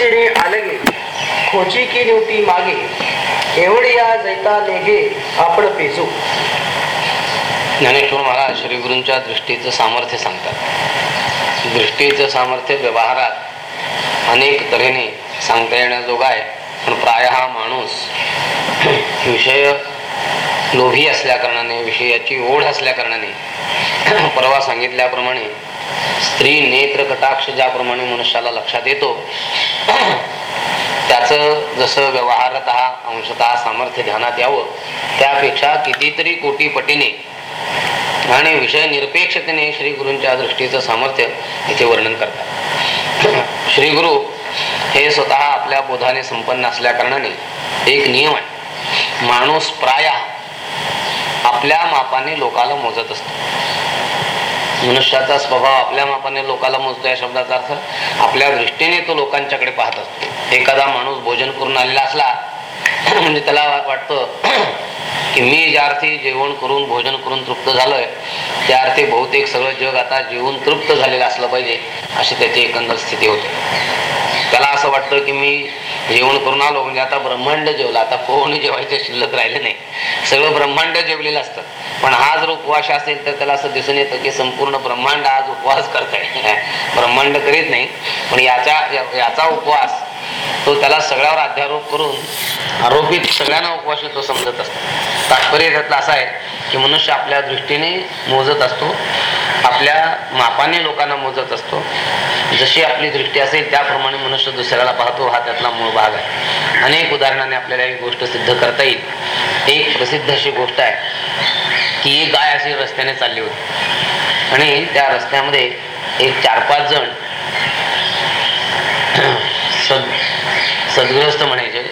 दृष्टीचे आलगे खोची की निवटी मागे. एवढ्या जैता लेगे आपण पेजू. ज्ञानेश्वर महाराज श्रीगुरूंच्या दृष्टीचं सामर्थ्य सांगतात. दृष्टीचं सामर्थ्य व्यवहारात अनेक तऱ्हेने सांगता येण्याजोगा आहे पण प्राय हा माणूस विषय लोभी असल्या कारणाने विषयाची ओढ असल्या कारणाने परवा सांगितल्याप्रमाणे स्त्री नेत्र कटाक्ष ज्याप्रमाणे मनुष्याला लक्षात येतो त्याचं जसं व्यवहारत अंशतः सामर्थ्य ध्यानात यावं त्यापेक्षा कितीतरी कोटी पटीने आणि विषय निरपेक्षतेने श्री गुरूंच्या दृष्टीचं सामर्थ्य इथे वर्णन करतात. श्री गुरु हे स्वतः आपल्या बोधाने संपन्न असल्या कारणाने एक नियम आहे. माणूस प्राय आपल्या मापाने लोकाला मोजत असतो. मनुष्याचा स्वभाव आपल्या मापाने लोकाला मोजतो या शब्दाचा अर्थ आपल्या दृष्टीने तो लोकांच्याकडे पाहत असतो. एखादा माणूस भोजन करून आलेला असला म्हणजे त्याला वाटतं की मी ज्या अर्थी जेवण करून भोजन करून तृप्त झालोय त्या अर्थी बहुतेक सगळं जग आता जेवून तृप्त झालेलं असलं पाहिजे अशी त्याची एकंदर स्थिती होते. त्याला असं वाटतं की मी जेवण करून आलो म्हणजे आता ब्रह्मांड जेवलं आता पोहणे जेवायचे शिल्लक राहिले नाही. सगळं ब्रह्मांड जेवलेलं असतं. पण हा जर उपवास असेल तर त्याला असं दिसून येतं की संपूर्ण ब्रह्मांड आज उपवास करताय. ब्रह्मांड करीत नाही पण याचा याचा उपवास तो त्याला सगळ्यावर अध्यारोप करून आरोपित सगळ्यांना उपवाशी तो समजत असतो. तात्पर्य त्यातलं असं आहे की मनुष्य आपल्या दृष्टीने मोजत असतो आपल्या मापाने लोकांना मोजत असतो. जशी आपली दृष्टी असेल त्याप्रमाणे मनुष्य दुसऱ्याला पाहतो हा त्यातला मूळ भाग आहे. अनेक उदाहरणाने आपल्याला ही गोष्ट सिद्ध करता येईल. एक प्रसिद्ध अशी गोष्ट आहे की एक गाय अशी रस्त्याने चालली होती. आणि त्या रस्त्यामध्ये एक चार पाच जण सद सद्ग्रस्त म्हणायचे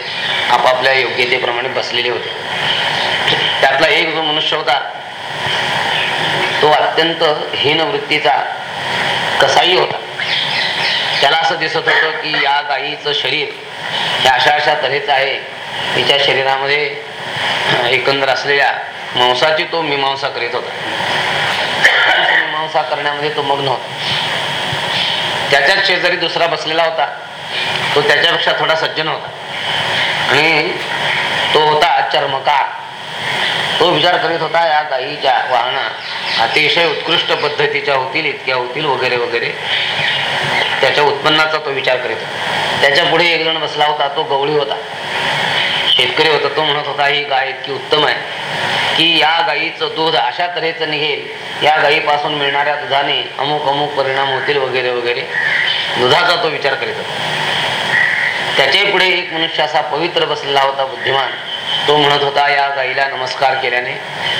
आपापल्या योग्यतेप्रमाणे बसलेले होते. त्यातला एक जो मनुष्य होता तो अत्यंत हीन वृत्तीचा कसाही होता. त्याला असं दिसत होतं की या गायीचं शरीर हे अशा अशा तऱ्हेचं आहे. तिच्या शरीरामध्ये एकंदर असलेल्या मांसाची तो मीमांसा करीत होता. मीमांसा करण्यामध्ये तो मग्न होता. त्याच्याच शेजारी दुसरा बसलेला होता. तो त्याच्यापेक्षा थोडा सज्जन होता. आणि तो होता चर्मकार. तो विचार करीत होता या गायीच्या वाहना अतिशय उत्कृष्ट पद्धतीच्या होतील इतक्या होतील वगैरे वगैरे. त्याच्या उत्पन्नाचा तो विचार करीत होता. त्याच्या पुढे एक जण बसला होता तो गवळी होता. शेतकरी होता तो म्हणत होता ही गाय इतकी उत्तम आहे की या गायीचं दूध अशा तऱ्हेचं निघेल या गायीपासून मिळणाऱ्या दुधाने अमुक अमुक परिणाम होतील वगैरे वगैरे. दुधाचा तो विचार करीत होता. त्याच्या पुढे एक मनुष्य असा पवित्र बसलेला होता बुद्धिमान. तो म्हणत होता या गाईला नमस्कार केल्याने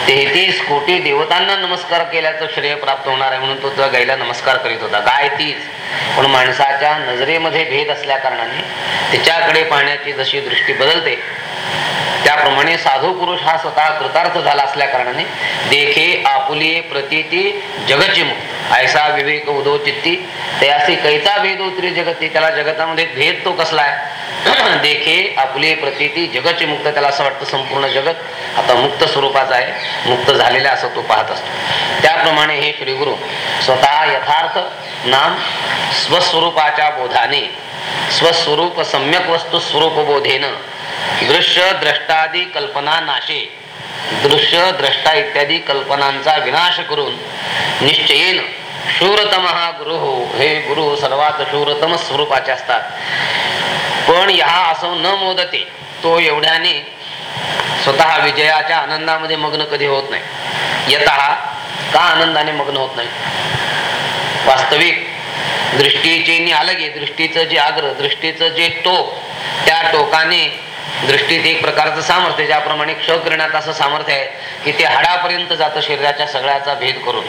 तेहतीस कोटी देवतांना नमस्कार केल्याचं श्रेय प्राप्त होणार आहे म्हणून तो त्या गाईला नमस्कार करीत होता. गाय तीच. पण माणसाच्या नजरेमध्ये भेद असल्या कारणाने तिच्याकडे पाहण्याची जशी दृष्टी बदलते त्याप्रमाणे साधू पुरुष हा स्वतः कृतार्थ झाला असल्या कारणाने देखे आपुली प्रतीती जगची मुक्त ऐसा विवेक उदो चित्ती. ते असे कैचा भेद उतरी जगती? त्याला जगतामध्ये भेद तो कसला आहे? देखे आपुलिये प्रतीती जगची मुक्त त्याला असं वाटतं संपूर्ण जगत आता मुक्त स्वरूपाचा आहे. मुक्त झालेला असं तो पाहत असतो. त्याप्रमाणे हे श्रीगुरु स्वतः यथार्थ नाम स्वस्वरूपाच्या बोधाने स्वस्वरूप सम्यक वस्तू स्वरूप बोधेनं दृश्य द्रष्टादी कल्पना नाशे. दृश्य द्रष्टा इत्यादी कल्पनांचा विनाश करून निश्चयेन शूरतम हा गुरु हो हे गुरु सर्वात शूरतम स्वरूपाचे असतात. पण या असं न मोदते तो एवढ्याने स्वतः विजयाच्या आनंदामध्ये मग्न कधी होत नाही. येत का आनंदाने मग्न होत नाही? वास्तविक दृष्टीचे अलगे दृष्टीचं जे आग्र दृष्टीचं जे टोक त्या टोकाने दृष्टीत एक प्रकारचं सामर्थ्य ज्याप्रमाणे क्ष करण्यात असं सामर्थ्य आहे की ते हाडापर्यंत जातं शरीराच्या सगळ्याचा भेद करून.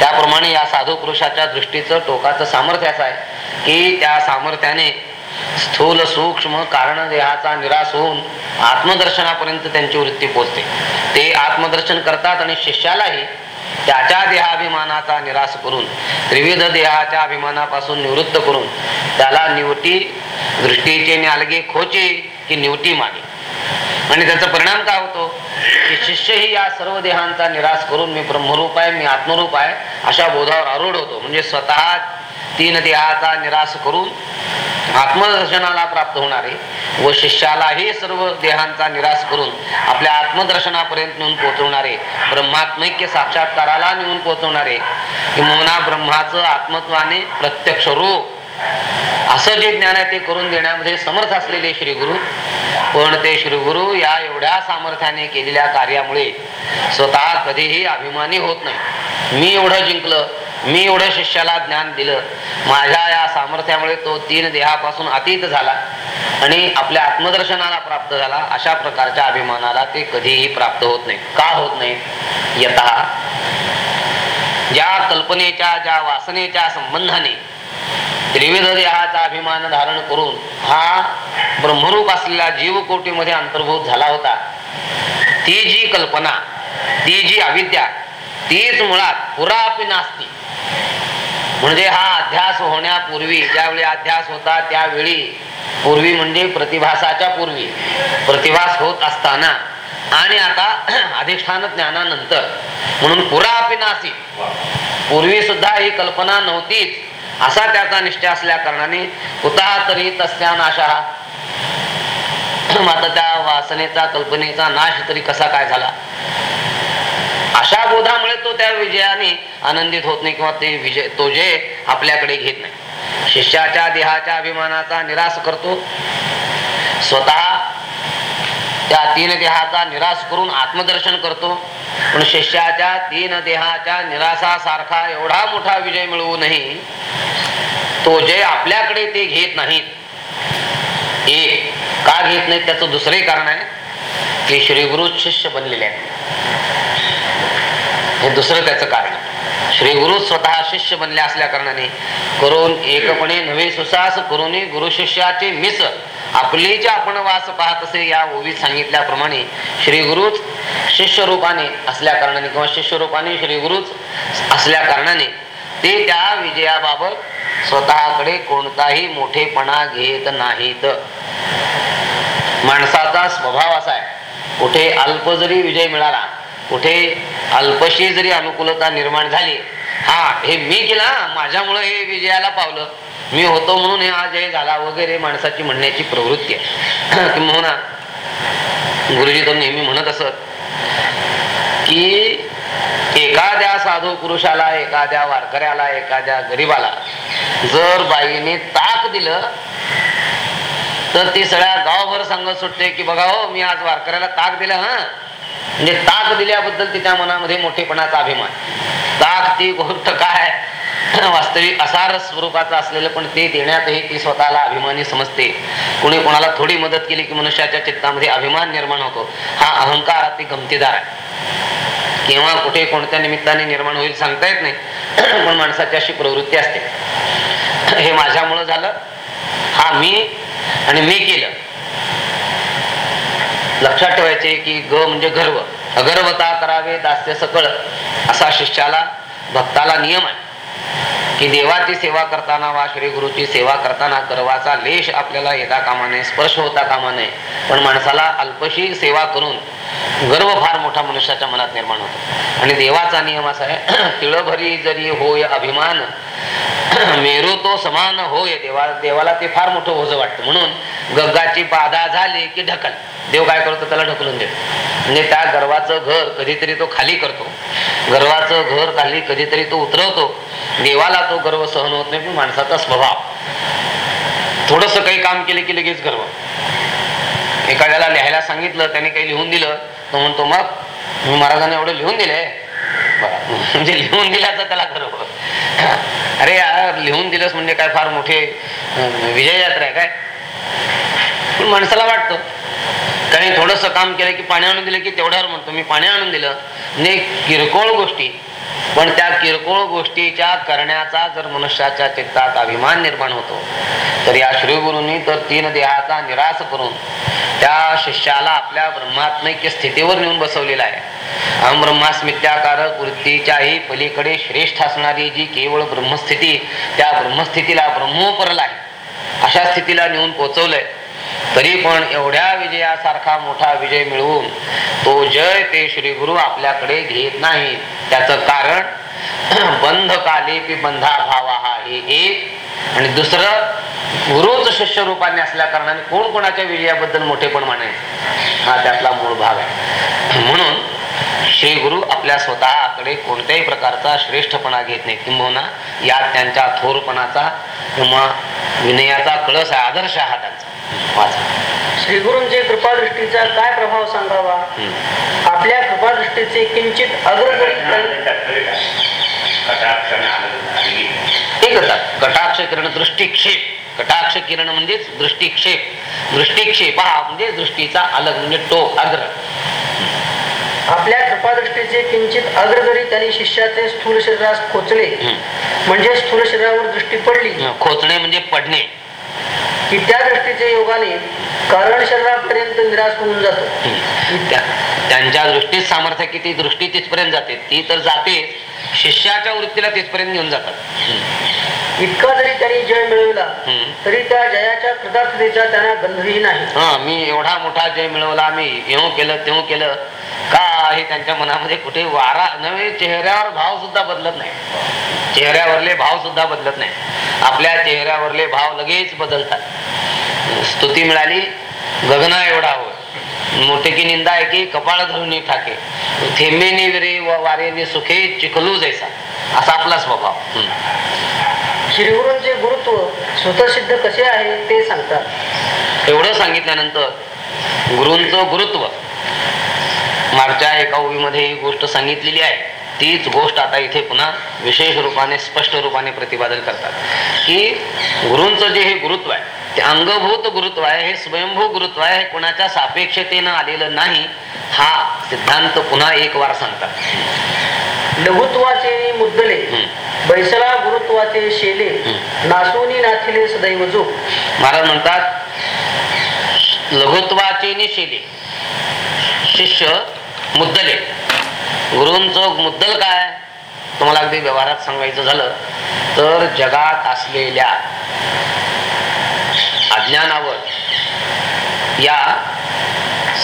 त्याप्रमाणे या साधू पुरुषाच्या दृष्टीचं टोकाचं सामर्थ्य असं आहे की त्या सामर्थ्याने स्थूल सूक्ष्म कारण देहाचा निराश होऊन आत्मदर्शनापर्यंत त्यांची वृत्ती पोचते. ते आत्मदर्शन करतात आणि शिष्यालाही त्याच्या देहाभिमानाचा निराश करून त्रिविध देहाच्या अभिमानापासून निवृत्त करून त्याला निवटी दृष्टीचे न्यालगे खोचे ही निवटी मागे. आणि त्याचा परिणाम काय होतो? की शिष्य ही या सर्व देहांचा निराश करून मी ब्रह्मरूप आहे मी आत्मरूप आहे अशा बोधावर आरूढ होतो. म्हणजे स्वतः तीन देहाचा निराश करून आत्मदर्शनाला प्राप्त होणारे व शिष्यालाही सर्व देहांचा निराश करून आपल्या आत्मदर्शनापर्यंत नेऊन पोहोचवणारे ब्रह्मात्मैक्य साक्षात्काराला नेऊन पोहोचवणारे किंवा ब्रह्माचं आत्मत्वाने प्रत्यक्ष रूप असं जे ज्ञान आहे ते करून देण्यामध्ये समर्थ असलेले श्री गुरु. पण ते श्री गुरु या एवढ्या सामर्थ्याने केलेल्या कार्यामुळे स्वतः कधीही अभिमानी होत नाही. मी एवढं जिंकलं मी एवढं शिष्याला ज्ञान दिलं माझ्या या सामर्थ्यामुळे तो तीन देहापासून अतीत झाला आणि आपल्या आत्मदर्शनाला प्राप्त झाला अशा प्रकारच्या अभिमानाला ते कधीही प्राप्त होत नाही. का होत नाही? यत ज्या कल्पनेच्या ज्या वासनेच्या संबंधाने त्रिविध देहाचा अभिमान धारण करून हा ब्रह्मरूप असलेला जीवकोटीमध्ये अंतर्भूत झाला होता. ती जी कल्पना ती जी अविद्या तीच मुळात पुरापी नास्ती. म्हणजे हा अध्यास होण्यापूर्वी ज्यावेळी अध्यास होता त्यावेळी पूर्वी म्हणजे प्रतिभासाच्या पूर्वी. प्रतिभास होत असताना. आणि आता अधिष्ठान ज्ञानानंतर. म्हणून पुरापी नासी पूर्वी सुद्धा ही कल्पना नव्हतीच. असा त्याचा निश्चय असल्या कारणाने कुता तरी तस्या नाशा मात्र त्या वासनेचा कल्पनेचा नाश तरी कसा काय झाला? अशा बोधामुळे तो त्या विजयाने आनंदित होत नाही किंवा ते विजय तो जे आपल्याकडे घेत नाही. शिष्याच्या देहाच्या अभिमानाचा निराश करतो. स्वतः त्या तीन देहाचा निराश करून आत्मदर्शन करतो. पण शिष्याच्या तीन देहाच्या निराशासारखा एवढा मोठा विजय मिळवूनही तो जे आपल्याकडे ते घेत नाहीत. एक का घेत नाहीत त्याचं दुसरे कारण आहे की श्रीगुरु शिष्य बनलेले आहेत. हे दुसरं त्याचं कारण श्री गुरु स्वतः शिष्य बनले असल्या कारणाने करून एकपणे नवे सुसास करून गुरु शिष्याचे मिस आपली जे आपण वास पाहत असे या ओवीत सांगितल्याप्रमाणे श्री गुरुच शिष्य रूपाने असल्या कारणाने किंवा शिष्य रूपाने श्री गुरुच असल्या कारणाने ते त्या विजयाबाबत स्वतःकडे कोणताही मोठेपणा घेत नाहीत. माणसाचा स्वभाव असा आहे कुठे अल्प जरी विजय मिळाला कुठे अल्पशी जरी अनुकूलता निर्माण झाली हा हे मी केला माझ्यामुळे हे विजयाला पावलं. मी होतो म्हणून हे आज हे झाला वगैरे माणसाची म्हणण्याची प्रवृत्ती आहे. किंवा गुरुजी तर नेहमी म्हणत असत की एखाद्या साधू पुरुषाला एखाद्या वारकऱ्याला एखाद्या गरीबाला जर बाईने ताक दिलं तर ती सगळ्या गावभर सांगत सुटते की बघा हो मी आज वारकऱ्याला ताक दिलं हा. म्हणजे ताक दिल्याबद्दल तिच्या मनामध्ये मोठेपणाचा अभिमान. ताक ती गोष्ट काय? वास्तविक असार स्वरूपाचं असलेलं पण ते देण्यातही ती स्वतःला अभिमानी समजते. कुणी कोणाला थोडी मदत केली की मनुष्याच्या चित्तामध्ये अभिमान निर्माण होतो हा अहंकार अति गमतीदार आहे. केव्हा कुठे कोणत्या निमित्ताने निर्माण होईल सांगता येत नाही पण माणसाची अशी प्रवृत्ती असते. हे माझ्यामुळं झालं. हा मी आणि मी केलं. लक्षात ठेवायचे की ग म्हणजे गर्व. अगर्वता करावे दास्य सकळ असा शिष्याला भक्ताला नियम आहे. की देवाची सेवा करताना वा श्री गुरुची सेवा करताना गर्वाचा लेश आपल्याला येता कामा नये स्पर्श होता कामा नये. पण माणसाला अल्पशी सेवा करून गर्व फार मोठा मनुष्याच्या मनात निर्माण होतो. आणि देवाचा नियम असा आहे तिळभरी जरी होय अभिमान मेरू तो समान होय देवा देवाला ते फार मोठं ओझ वाटतं. म्हणून गग्गाची बाधा झाली की ढकल. देव काय करतो? त्याला ढकलून देतो. म्हणजे त्या गर्वाचं घर कधीतरी तो खाली करतो. गर्वाचं घर खाली कधीतरी तो उतरवतो. देवाला तो गर्व सहन होत नाही पण माणसाचा स्वभाव. थोडस काही काम केले की लगेच गर्व. एखाद्याला लिहायला सांगितलं त्याने काही लिहून दिलं तो म्हणतो मग मी महाराजांना एवढं लिहून दिलंय. म्हणजे लिहून दिल्याचं त्याला गर्व. अरे यार लिहून दिलंस म्हणजे काय फार मोठे विजय यात्रा आहे काय? पण माणसाला वाटतं. त्याने थोडस काम केलं की पाणी आणून दिलं की तेवढ्यावर म्हणतो मी पाणी आणून दिलं. म्हणजे किरकोळ गोष्टी. पण त्या किरकोळ गोष्टीच्या करण्याचा जर मनुष्याच्या चित्तात अभिमान निर्माण होतो तर या श्रीगुरूंनी तर तीन देहाचा निराश करून त्या शिष्याला आपल्या ब्रह्मात्मक स्थितीवर नेऊन बसवलेला आहे. अहम ब्रह्मास्मित्याकारक वृत्तीच्याही पलीकडे श्रेष्ठ असणारी जी केवळ ब्रह्मस्थिती त्या ब्रह्मस्थितीला ब्रह्मोपरला आहे. अशा स्थितीला नेऊन पोचवलंय. तरी पण एवढ्या विजयासारखा मोठा विजय मिळवून तो जय ते श्री गुरु आपल्याकडे घेत नाही. त्याच कारण बंध काले बंधा भावा हा हे एक. आणि दुसरं गुरुच शिष्य रूपाने असल्या कारणाने कोण कोणाच्या विजयाबद्दल मोठेपण म्हणायचं हा त्यातला मूळ भाग आहे. म्हणून श्री गुरु आपल्या स्वतःकडे कोणत्याही प्रकारचा श्रेष्ठपणा घेत नाही. किंबहुना यात त्यांच्या थोरपणाचा किंवा विनयाचा कळस आदर्श हा त्यांचा. वाचा. श्री गुरूंचे कृपादृष्टीचा काय प्रभाव सांगावा. आपल्या कृपादृष्टीचे किंचित अग्रगणी आहे. कटाक्ष किरण दृष्टिक्षेप. कटाक्ष किरण म्हणजेच दृष्टिक्षेप. दृष्टिक्षेप हा म्हणजे दृष्टीचा अलग म्हणजे टोक अग्र. आपल्या किंचित अग्रगरी त्यांनी शिष्याचे स्थूल शरीरास खोचले. म्हणजे स्थूल शरीरावर दृष्टी पडली. खोचणे म्हणजे पडणे. की त्या दृष्टीचे योगाने कारण शरीरापर्यंत निराश होऊन जातो. त्या- त्यांच्या दृष्टीत सामर्थ्य किती दृष्टी तिथपर्यंत जाते. ती तर जाते शिष्याच्या वृत्तीला तिथपर्यंत घेऊन जातात. इतका जरी त्यांनी जय मिळवला. तरी त्या जयाच्या कृतार्थतेचा त्यांना गंधही नाही. हा मी एवढा मोठा जय मिळवला मी येऊ केलं तेव्हा केलं. का हे त्यांच्या मनामध्ये कुठे वारा? नव्हे चेहऱ्यावर भाव सुद्धा बदलत नाही. चेहऱ्यावरले भाव सुद्धा बदलत नाही. आपल्या चेहऱ्यावरले भाव लगेच बदलतात. स्तुती मिळाली गगना एवढा होय. मोठे की निंदा आहे की कपाळ धरून ठाके. थेंबेने विरे व वारेने सुखे चिखलू जैसा. असा आपला स्वभाव. श्रीगुरूंचे गुरुत्व स्वतःसिद्ध कसे आहे ते सांगतात. एवढं सांगितल्यानंतर गुरूंचं गुरुत्व. मागच्या एका ओवीमध्ये ही गोष्ट सांगितलेली आहे. तीच गोष्ट आता इथे पुन्हा विशेष रूपाने स्पष्ट रूपाने प्रतिपादन करतात. की गुरूंचं जे हे गुरुत्व आहे ते अंगभूत गुरुत्व आहे हे स्वयंभू गुरुत्व आहे हे कोणाच्या सापेक्षतेनं आलेलं नाही हा सिद्धांत पुन्हा एक वार सांगतात. लघुत्वाचे मुद्दले. बैसला गुरुत्वाचे शेले. नासोनी नाथिले सदैव जो महाराज म्हणतात लघुत्वाचे निशेले शिष्य मुद्दले. गुरूंचं मुद्दल काय? तुम्हाला अगदी व्यवहारात सांगायचं झालं तर जगात असलेल्या अज्ञानावर या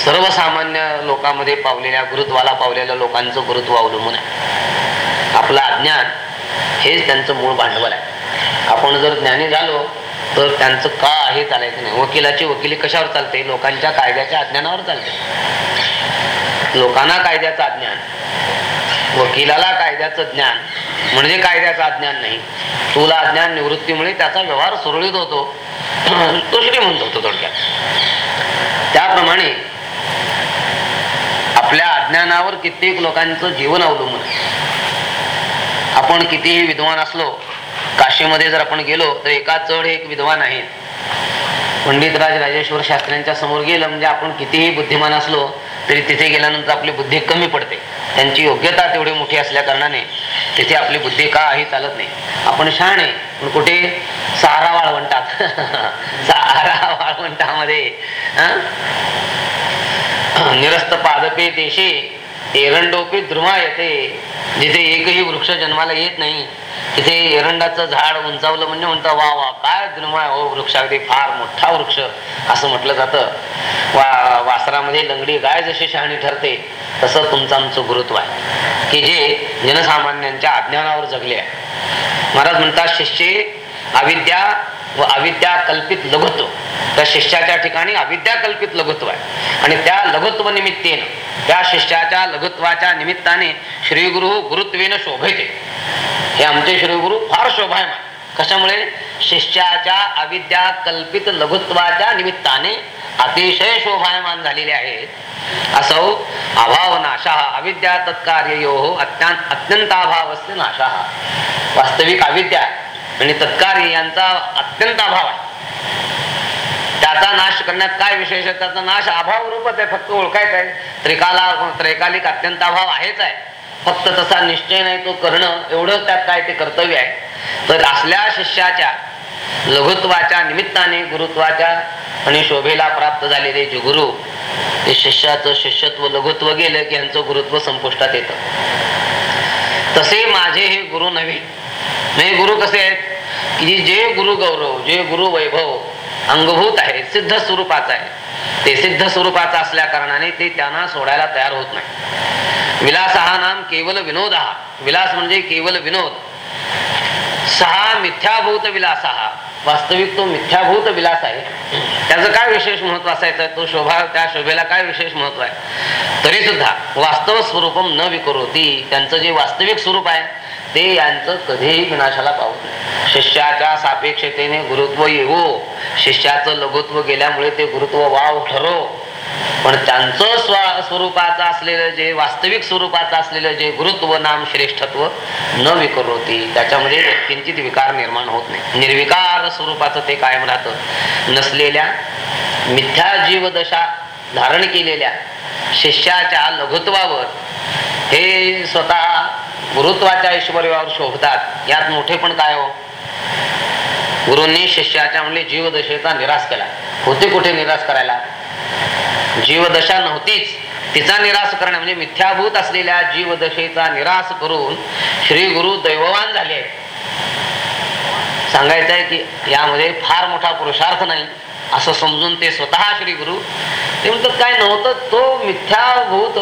सर्वसामान्य लोकांमध्ये पावलेल्या गुरुत्वाला पावलेल्या लोकांचं गुरुत्व अवलंबून आहे. आपलं अज्ञान हेच त्यांचं मूळ भांडवल आहे. आपण जर ज्ञानी झालो तर त्यांचं का आहे चालायचं नाही? वकिलाची वकिली कशावर चालते? लोकांच्या कायद्याच्या अज्ञानावर चालते. लोकांना कायद्याचं अज्ञान वकिलाला कायद्याचं ज्ञान. म्हणजे कायद्याचं अज्ञान नाही. तुला अज्ञान निवृत्तीमुळे त्याचा व्यवहार सुरळीत होतो. तो श्रीमंत होतो थोडक्यात. त्याप्रमाणे आपल्या अज्ञानावर कित्येक लोकांचं जीवन अवलंबून आहे. आपण कितीही विद्वान असलो काशीमध्ये जर आपण गेलो तर एका चढ एक विद्वान आहेत पंडितराज राजेश्वर शास्त्र्यांच्या समोर गेलं म्हणजे आपण कितीही बुद्धिमान असलो तरी तिथे गेल्यानंतर आपली बुद्धी कमी पडते. त्यांची योग्यता तेवढी मोठी असल्या कारणाने तिथे आपली बुद्धी का आहे चालत नाही. आपण शहाणे पण कुठे सहारा वाळवंटात? सहारा वाळवंटामध्ये निरस्त पादपे देशे एरंडोपी ध्रुवा येते जिथे एकही वृक्ष जन्माला येत नाही तिथे एरंडाचं झाड उंचावलं म्हणजे म्हणतं वा वा काय द्रुमा हो वृक्ष अगदी फार मोठा वृक्ष असं म्हटलं जातं. वा वासरामध्ये लंगडी गाय जशी शहाणी ठरते तसं तुमचं आमचं गुरुत्व आहे. की जे जनसामान्यांच्या अज्ञानावर जगले आहे. महाराज म्हणतात शिष्ये अविद्या व अविद्या कल्पित लघुत्व. त्या शिष्याच्या ठिकाणी अविद्या कल्पित लघुत्व आहे. आणि त्या लघुत्व निमित्तेनं त्या शिष्याच्या लघुत्वाच्या निमित्ताने श्रीगुरु गुरुत्वेनं शोभेते हे आमचे श्रीगुरु फार शोभायमान. कशामुळे? शिष्याच्या अविद्या कल्पित लघुत्वाच्या निमित्ताने अतिशय शोभायमान झालेले आहेत. असौ अभाव नाशा अविद्या तत्कार्यो अत्यंत अत्यंताभावस्य नाशा. वास्तविक अविद्या आणि तत्कार्य यांचा अत्यंत अभाव आहे. त्याचा नाश करण्यात काय विशेष आहे? त्याचा नाश अभाव रूपच आहे फक्त ओळखायचा आहे. त्रिकाला त्रैकालिक अत्यंत अभाव आहेच आहे. फक्त तसा निश्चय नाही तो करणं एवढंच त्यात काय ते कर्तव्य आहे. तर असल्या शिष्याच्या लघुत्वाच्या निमित्ताने गुरुत्वाच्या आणि शोभेला प्राप्त झालेले जे गुरु ते शिष्याचं शिष्यत्व लघुत्व गेलं की यांचं गुरुत्व संपुष्टात येतं. तसे माझे हे गुरु नव्हे. हे गुरु कसे आहेत? की जे गुरु गौरव जे गुरु वैभव अंगभूत आहे सिद्ध स्वरूपाचा आहे ते सिद्ध स्वरूपाचा असल्या कारणाने ते त्यांना सोडायला तयार होत नाही. विलास हा नाम केवल विनोद. हा विलास म्हणजे केवल विनोद. सहा मिथ्याभूत विलास हा. वास्तविक तो मिथ्याभूत विलास आहे. त्याचं काय विशेष महत्त्व असायचं? तो शोभा त्या शोभेला काय विशेष महत्त्व आहे? तरी सुद्धा वास्तव स्वरूपम न विकरोती त्यांचं जे वास्तविक स्वरूप आहे ते यांचं कधीही विनाशाला पावत नाही. शिष्याच्या सापेक्षतेने गुरुत्व येवो. शिष्याचं लघुत्व गेल्यामुळे ते गुरुत्व वाव ठरो. पण त्यांचं स्व स्वरूपाचं असलेलं जे वास्तविक स्वरूपाचं असलेलं जे गुरुत्व नाम श्रेष्ठत्व न विकरोती त्याच्यामध्ये किंचित विकार निर्माण होत नाही. निर्विकार स्वरूपाचं ते कायम राहतं. नसलेल्या मिथ्या जीवदशा धारण केलेल्या शिष्याच्या लघुत्वावर हे स्वतः गुरुत्वाच्या ऐश्वर्यावर शोभतात. यात मोठे पण काय हो? गुरुंनी शिष्याच्या म्हणजे जीवदशेचा निराश केला. होते कुठे निराश करायला? जीवदशा नव्हतीच. तिचा निराश करणे म्हणजे मिथ्याभूत असलेल्या जीवदशेचा निराश करून श्री गुरु दैववान झाले सांगायचंय सांगायचं आहे की यामध्ये फार मोठा पुरुषार्थ नाही. असं समजून ते स्वतः श्री गुरु ते म्हणतात काय नव्हतं तो मिथ्याभूत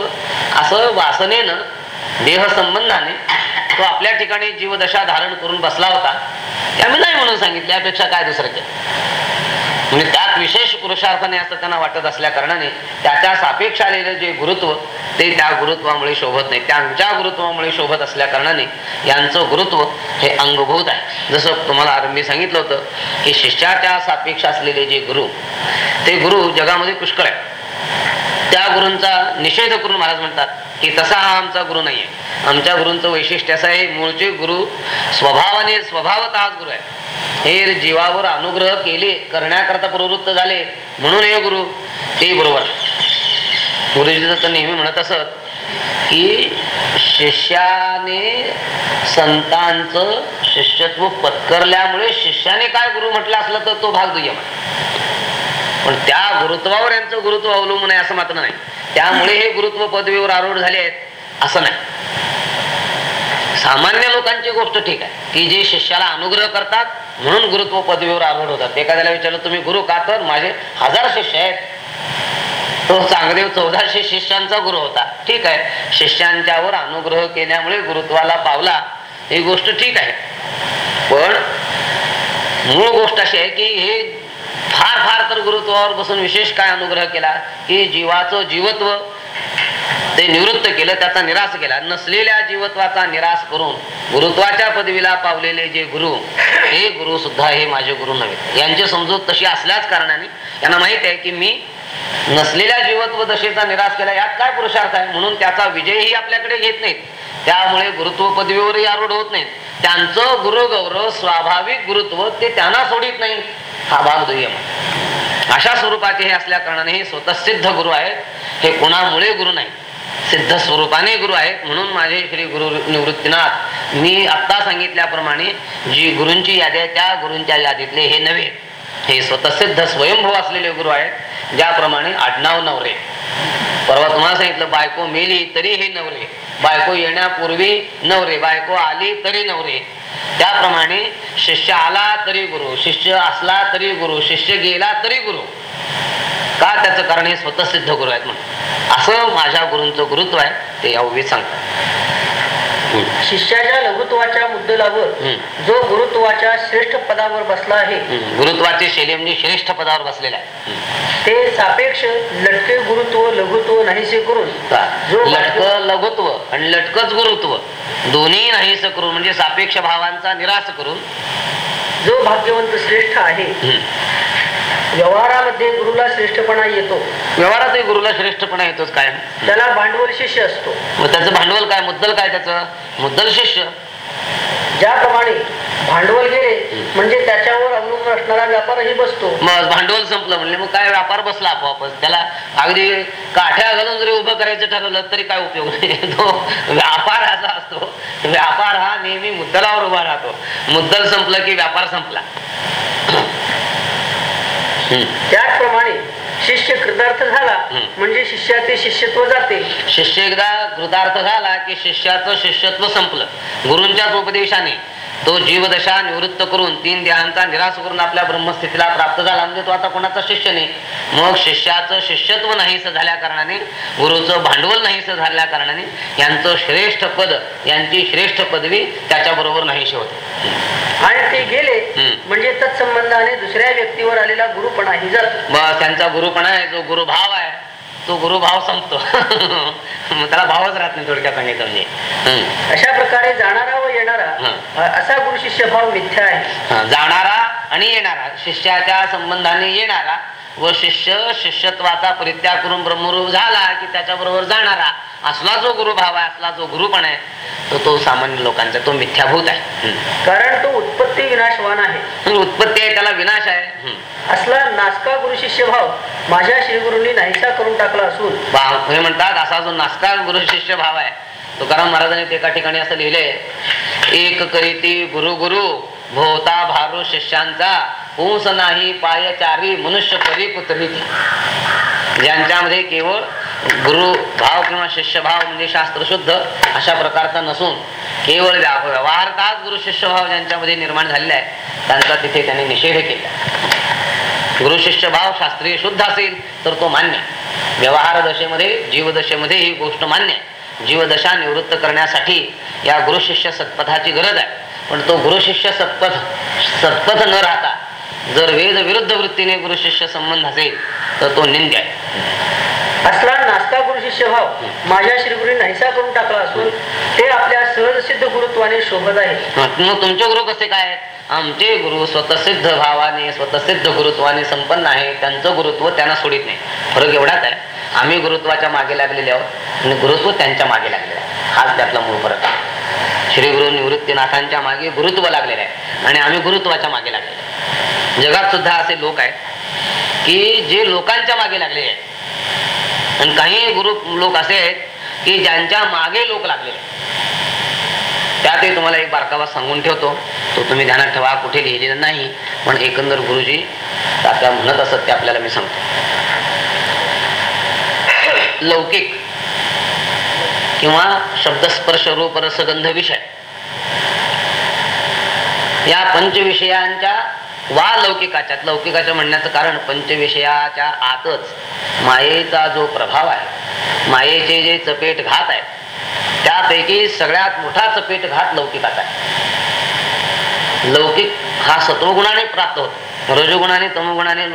असं वासनेनं देह संबंधाने तो आपल्या ठिकाणी जीवदशा धारण करून बसला होता. ते आम्ही नाही म्हणून सांगितलं यापेक्षा काय दुसरं काय म्हणजे त्यात विशेष पुरुषार्थाने असं त्यांना वाटत असल्या कारणाने त्याच्या सापेक्ष आलेलं जे गुरुत्व ते त्या गुरुत्वामुळे शोभत नाही. त्यांच्या गुरुत्वामुळे शोभत असल्या कारणाने यांचं गुरुत्व हे अंगभूत आहे. जसं तुम्हाला आरंभी सांगितलं होतं की शिष्याच्या सापेक्ष असलेले जे गुरु ते गुरु जगामध्ये पुष्कळ आहे त्या गुरूंचा निषेध करून महाराज म्हणतात की तसा हा आमचा गुरु नाहीये. आमच्या गुरूंचं वैशिष्ट्य असं आहे मूळचे गुरु स्वभावाने स्वभावतःच गुरु आहे हे जीवावर अनुग्रह केले करण्याकरता प्रवृत्त झाले म्हणून हे गुरु ते बरोबर. गुरुजी तर नेहमी म्हणत असत की शिष्याने संतांचं शिष्यत्व पत्करल्यामुळे शिष्याने काय गुरु म्हटलं असलं तर तो भाग दुय्यम पण त्या गुरुत्वावर यांचं गुरुत्व अवलंबून आहे असं मात्र नाही. त्यामुळे हे गुरुत्व पदवीवर आरूढ झाले आहेत असं नाही. सामान्य लोकांची गोष्ट ठीक आहे. की जे शिष्याला अनुग्रह करतात म्हणून गुरुत्व पदवीवर आरूढ होतात. एखाद्याला विचारलं तुम्ही गुरु का तर? माझे हजार शिष्य आहेत. तो चांगदेव चौदाशे शिष्यांचा गुरु होता. ठीक आहे. शिष्यांच्यावर अनुग्रह केल्यामुळे गुरुत्वाला पावला. ही गोष्ट ठीक आहे. पण मूळ गोष्ट अशी आहे की हे फार फार तर गुरुत्वावर बसून विशेष काय अनुग्रह केला? की जीवाचं जीवत्व ते निवृत्त केलं त्याचा निराश केला. नसलेल्या जीवत्वाचा निराश करून गुरुत्वाच्या पदवीला पावलेले जे गुरु हे गुरु सुद्धा हे माझे गुरु नव्हे. यांची समजूत तशी असल्याच कारणाने यांना माहीत आहे की मी नसलेल्या जीवत्व दशेचा निराश केला यात काय पुरुषार्थ आहे? म्हणून त्याचा विजयही आपल्याकडे घेत नाहीत. त्यामुळे गुरुत्व पदवीवरही आरूढ होत नाहीत. त्यांचं गुरुगौरव स्वाभाविक गुरुत्व ते त्यांना सोडित नाही हा भाग दुय्यम. अशा स्वरूपाचे हे असल्या कारणाने हे स्वतः सिद्ध गुरु आहेत. हे कुणामुळे गुरु नाही. सिद्ध स्वरूपाने गुरु आहेत. म्हणून माझे श्री गुरु निवृत्तीनाथ मी आत्ता सांगितल्याप्रमाणे जी गुरूंची यादी आहे त्या गुरूंच्या यादीतले हे नव्हे. हे स्वतः सिद्ध स्वयंभू असलेले गुरु आहेत. ज्याप्रमाणे आडनाव नवरे. परवा तुम्हाला सांगितलं बायको मेली तरी हे नवरे. बायको येण्यापूर्वी नवरे बायको आली तरी नवरे. त्याप्रमाणे शिष्य आला तरी गुरु शिष्य असला तरी गुरु शिष्य गेला तरी गुरु. का त्याचं कारण हे स्वतः सिद्ध गुरु आहेत म्हणून? असं माझ्या गुरूंचं गुरुत्व आहे ते यावी सांगतात. शिष्याच्या लघुत्वाच्या मुद्दलावर. जो गुरुत्वाच्या श्रेष्ठ पदावर बसला आहे. गुरुत्वाचे शैली म्हणजे श्रेष्ठ पदावर बसलेला आहे. ते सापेक्ष लटके गुरुत्व लघुत्व नाहीसे करून जो लटक लघुत्व आणि लटकच गुरुत्व दोन्ही नाहीस करून म्हणजे सापेक्ष भावांचा निराश करून जो भाग्यवंत श्रेष्ठ आहे. व्यवहारामध्ये गुरुला श्रेष्ठपणा येतो. व्यवहारातही गुरुला श्रेष्ठपणा येतोच काय? त्याला भांडवल शिष्य असतो. मग त्याचं भांडवल काय? मुद्दल काय त्याचं? मुद्दल शिष्य. ज्याप्रमाणे भांडवल गेले म्हणजे त्याच्यावर अवलंबून असणारा व्यापारही बसतो. मग भांडवल संपलं म्हणले मग काय व्यापार बसला आपोआपच? त्याला अगदी काठ्या घालून जरी उभं करायचं ठरवलं तरी काय उपयोग नाही. तो व्यापार असा असतो. व्यापार हा नेहमी मुद्दलावर उभा राहतो. मुद्दल संपलं की व्यापार संपला. त्याचप्रमाणे शिष्य कृतार्थ झाला. म्हणजे शिष्याचे शिष्यत्व जाते. शिष्य एकदा कृतार्थ झाला की शिष्याचं शिष्यत्व संपलं. गुरूंच्याच उपदेशाने तो जीवदशा निवृत्त करून तीन देहांचा निराश करून आपल्या ब्रह्मस्थितीला प्राप्त झाला. म्हणजे तो आता कोणाचा शिष्य नाही? मग शिष्याचं शिष्यत्व नाहीस झाल्या कारणाने गुरुचं भांडवल नाहीस झाल्या कारणाने यांचं श्रेष्ठ पद यांची श्रेष्ठ पदवी त्याच्या बरोबर नाहीशी होते. आणि ते गेले. म्हणजे तत्संबंधाने दुसऱ्या व्यक्तीवर आलेला गुरुपणाही जातो मग त्यांचा गुरुपणा आहे जो गुरुभाव आहे तो गुरुभाव संपतो. त्याला भावच राहत नाही थोडक्यात सांगितलं हम्म. अशा प्रकारे जाणारा व येणारा असा गुरु शिष्य भाव मिथ्या आहे. जाणारा आणि येणारा. शिष्याच्या संबंधाने येणारा व शिष्य शिष्यत्वाचा परित्याग करून ब्रह्मरूप झाला की त्याच्या बरोबर जाणारा असला जो गुरुभाव आहे असला जो गुरुपण आहे तो तो सामान्य लोकांचा तो मिथ्याभूत आहे. कारण तो उत्पत्ती विनाशवान आहे उत्पत्ती आहे त्याला विनाश आहे. असला नासका गुरु शिष्य भाव माझ्या श्रीगुरूंनी नाहीसा करून टाकला असून हे म्हणतात असा जो नास्कार गुरु शिष्य भाव आहे तुकाराम महाराजांनी एका ठिकाणी असं लिहिले एक करीती गुरु गुरु भोवता भारू शिष्यांचा पुंस नाही पायचारी मनुष्य परी पुतरीती ज्यांच्यामध्ये केवळ गुरु भाव किंवा शिष्यभाव म्हणजे म्हणजे शास्त्रशुद्ध अशा प्रकारचा नसून केवळ व्या- व्यवहारताच गुरु शिष्यभाव ज्यांच्यामध्ये निर्माण झालेला आहे त्यांचा तिथे त्यांनी निषेध केला. गुरु शिष्यभाव शास्त्रीय शुद्ध असेल तर तो मान्य व्यवहार दशेमध्ये जीवदशेमध्ये ही गोष्ट मान्य आहे. जीवदशा निवृत्त करण्यासाठी या गुरु शिष्य सत्पथाची गरज आहे. पण तो गुरु शिष्य सत्पथ सत्पथ न राहता जर वेद विरुद्ध वृत्तीने गुरु शिष्य संबंध असेल तर तो निंद्य आहे. असला नासका गुरु शिष्य भाव माझ्या श्रीगुरूंनी नाहीसा करून टाकला असून ते आपल्या सहजसिद्ध गुरुत्वाने शोभत आहे. मग तुमचे गुरु कसे काय? आमचे गुरु स्वतःसिद्ध भावाने स्वतःसिद्ध गुरुत्वाने संपन्न आहे. त्यांचं गुरुत्व त्यांना सोडित नाही. फरक एवढाच आहे आम्ही गुरुत्वाच्या मागे लागलेले आहोत आणि गुरुत्व त्यांच्या मागे लागलेलं आहे. हाच त्यातला मूळ फरक आहे. श्री गुरु निवृत्तीनाथांच्या मागे गुरुत्व लागलेलं आहे. आणि आम्ही गुरुत्वाच्या मागे लागलेलो जगात सुद्धा असे लोक आहेत की जे लोकांच्या मागे लागलेले आहेत. आणि काही गुरु लोक असे आहेत की ज्यांच्या मागे लोक लागलेले आहेत. त्यातही तुम्हाला एक बारकावा सांगून ठेवतो. तो तुम्ही ध्यानात ठेवा कुठे लिहिलेला नाही पण एकंदर गुरुजी आता म्हणत असत ते आपल्याला मी सांगतो. लौकिक किंवा शब्दस्पर्श रूप रसगंध विषय. या पंचविषयांच्या वा लौकिकाच्या लौकिकाच्या म्हणण्याचं कारण पंचविषयाच्या आतच मायेचा जो प्रभाव आहे मायेचे जे चपेट घात आहे त्यापैकी सगळ्यात मोठा चपेट घात लौकिकाचा आहे. लौकिक हा सत्वगुणाने प्राप्त होतो. रजोगुणाने तमगुणाने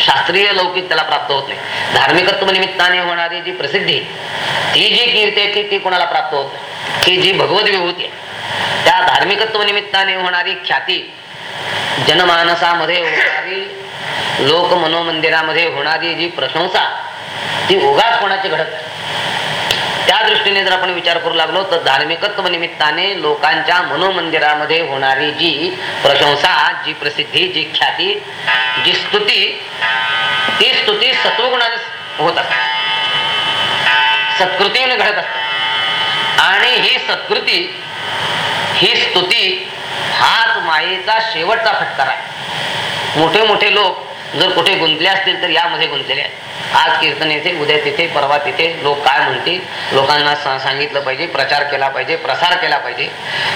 शास्त्रीय लौकिक त्याला प्राप्त होत नाही. धार्मिकत्व निमित्ताने होणारी जी प्रसिद्धी ती जी कीर्ती आहे ती ती कोणाला प्राप्त होत नाही. ती जी भगवत विभूती आहे त्या धार्मिकत्व निमित्ताने होणारी ख्याती जनमानसामध्ये होणारी लोक मनोमंदिरामध्ये होणारी जी प्रशंसा ती उगाच कोणाची घडत त्या दृष्टीने जर आपण विचार करू लागलो तर धार्मिकत्व निमित्ताने लोकांच्या मनोमंदिरामध्ये होणारी जी प्रशंसा जी प्रसिद्धी जी ख्याती जी स्तुती ती स्तुती सत्वगुणाने होत असते. सत्कृतीने घडत असते. आणि ही सत्कृती ही स्तुती हाच मायेचा शेवटचा फटकार आहे मोठे मोठे लोक जर कुठे गुंतले असतील तर यामध्ये गुंतलेले आहेत. आज कीर्तन येथे उद्या तिथे परवा तिथे. लोक काय म्हणतील? लोकांना सांगितलं पाहिजे प्रचार केला पाहिजे प्रसार केला पाहिजे.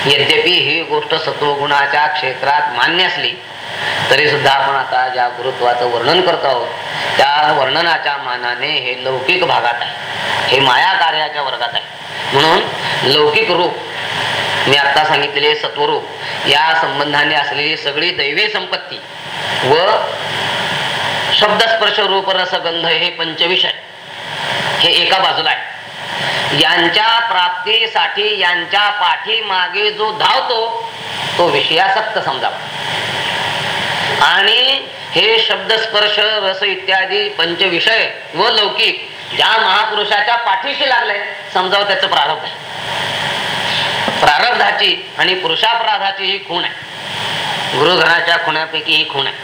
यद्यपि ही गोष्ट सत्वगुणाच्या क्षेत्रात मान्य असली तरी सुद्धा आपण आता ज्या गुरुत्वाचं वर्णन करतो आहोत त्या वर्णनाच्या मानाने हे लौकिक भागात आहे. हे माया कार्याच्या वर्गात आहे. म्हणून लौकिक रूप मी आता सांगितलेले सत्वरूप या संबंधाने असलेली सगळी दैवी संपत्ती व शब्दस्पर्श रूप रसगंध हे पंचविषय हे एका बाजूला आहे. यांच्या प्राप्तीसाठी यांच्या पाठीमागे जो धावतो तो विषयासक्त समजावा. आणि हे शब्दस्पर्श रस इत्यादी पंचविषय व लौकिक ज्या महापुरुषाच्या पाठीशी लागले समजावं त्याचं प्रारंभ आहे. प्रारब्धाची आणि पुरुषापराधाची ही खूण आहे. गुरुघराच्या खुण्यापैकी ही खूण आहे.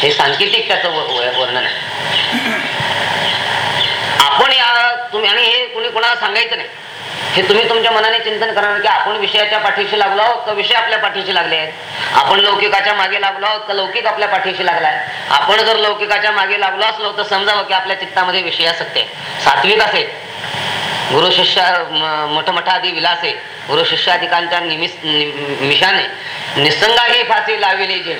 हे सांकेतिक त्याचं वर्णन आहे. आपण या तुम्ही आणि हे कुणी कोणाला सांगायचं नाही. हे तुम्ही तुमच्या मनाने चिंतन करणार की आपण विषयाच्या पाठीशी लागलो आहोत का विषय आपल्या पाठीशी लागले आहेत? आपण लौकिकाच्या मागे लागलो आहोत का लौकिक आपल्या पाठीशी लागलाय आपण जर लौकिकाच्या मागे लागलो असलो तर समजावं की आपल्या चित्तामध्ये विषय असते सात्विक असेल. गुरु शिष्या मठमठादी विलासे गुरु शिष्याधिकांच्या निमिस मिशाने निसंगाही फाशी लाविली जे.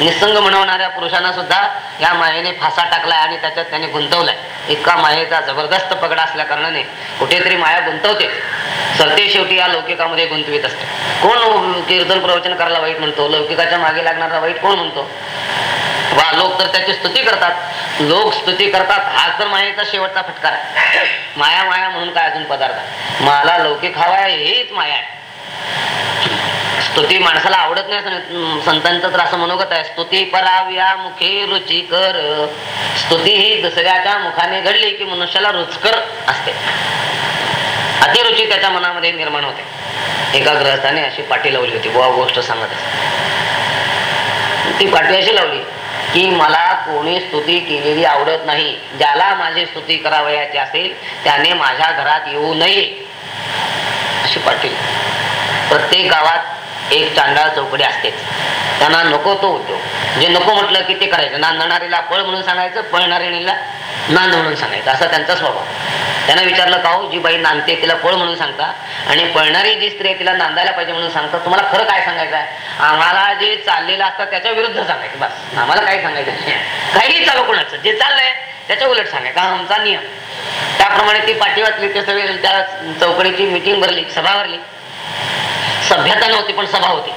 निसंग म्हणवणाऱ्या पुरुषांना सुद्धा या मायेने फासा टाकलाय आणि त्याच्यात त्याने गुंतवलाय. इतका मायेचा जबरदस्त पगडा असल्या कारणाने कुठेतरी माया गुंतवते. सरते शेवटी या लौकिकामध्ये गुंतवीत असते. कोण कीर्तन प्रवचन करायला वाईट म्हणतो? लौकिकाच्या मागे लागणारा वाईट कोण म्हणतो? वा लोक तर त्याची स्तुती करतात. लोक स्तुती करतात. हाच तर मायेचा शेवटचा फटकार आहे. माया माया म्हणून काय अजून पदार्थ. मला लौकिक हवा आहे हेच माया आहे. स्तुती माणसाला आवडत नाही संतांचा संतांचं तर असं मनोगत आहे स्तुती पराव्या मुखे रुचिकर स्तुती ही दुसऱ्याच्या मुखाने घडली की मनुष्याला रुचकर असते. अतिरुची त्याच्या मनामध्ये निर्माण होते. एका ग्रहस्थाने अशी पाठी लावली होती. बुवा गोष्ट सांगत असते. ती पाठी अशी लावली. की मला कोणी स्तुती केलेली आवडत नाही. ज्याला माझी स्तुती करावयाची असेल त्याने माझ्या घरात येऊ नये. अशी पाटील. प्रत्येक गावात एक चांडाळ चौकडी असतेच. त्यांना नको तो उद्योग. जे नको म्हटलं की ते करायचं. नांदणारीला फळ म्हणून सांगायचं पळणारीला नांद म्हणून सांगायचं. असा त्यांचा स्वभाव. त्यांना विचारलं का हो जी बाई नांदते तिला पळ म्हणून सांगता आणि पळणारी जी स्त्री तिला नांदायला पाहिजे म्हणून सांगता तुम्हाला खरं काय सांगायचं आहे आम्हाला जे चाललेलं असतं त्याच्या विरुद्ध सांगायचं बस. आम्हाला काय सांगायचं नाही. काही चालू कोणाचं? जे चाललंय त्याच्या उलट सांगायचं. हा आमचा नियम. त्याप्रमाणे ती पाठी वाचली ते सगळे त्या चौकडीची मिटिंग भरली सभा भरली. सभ्यता नव्हती पण सभा होती.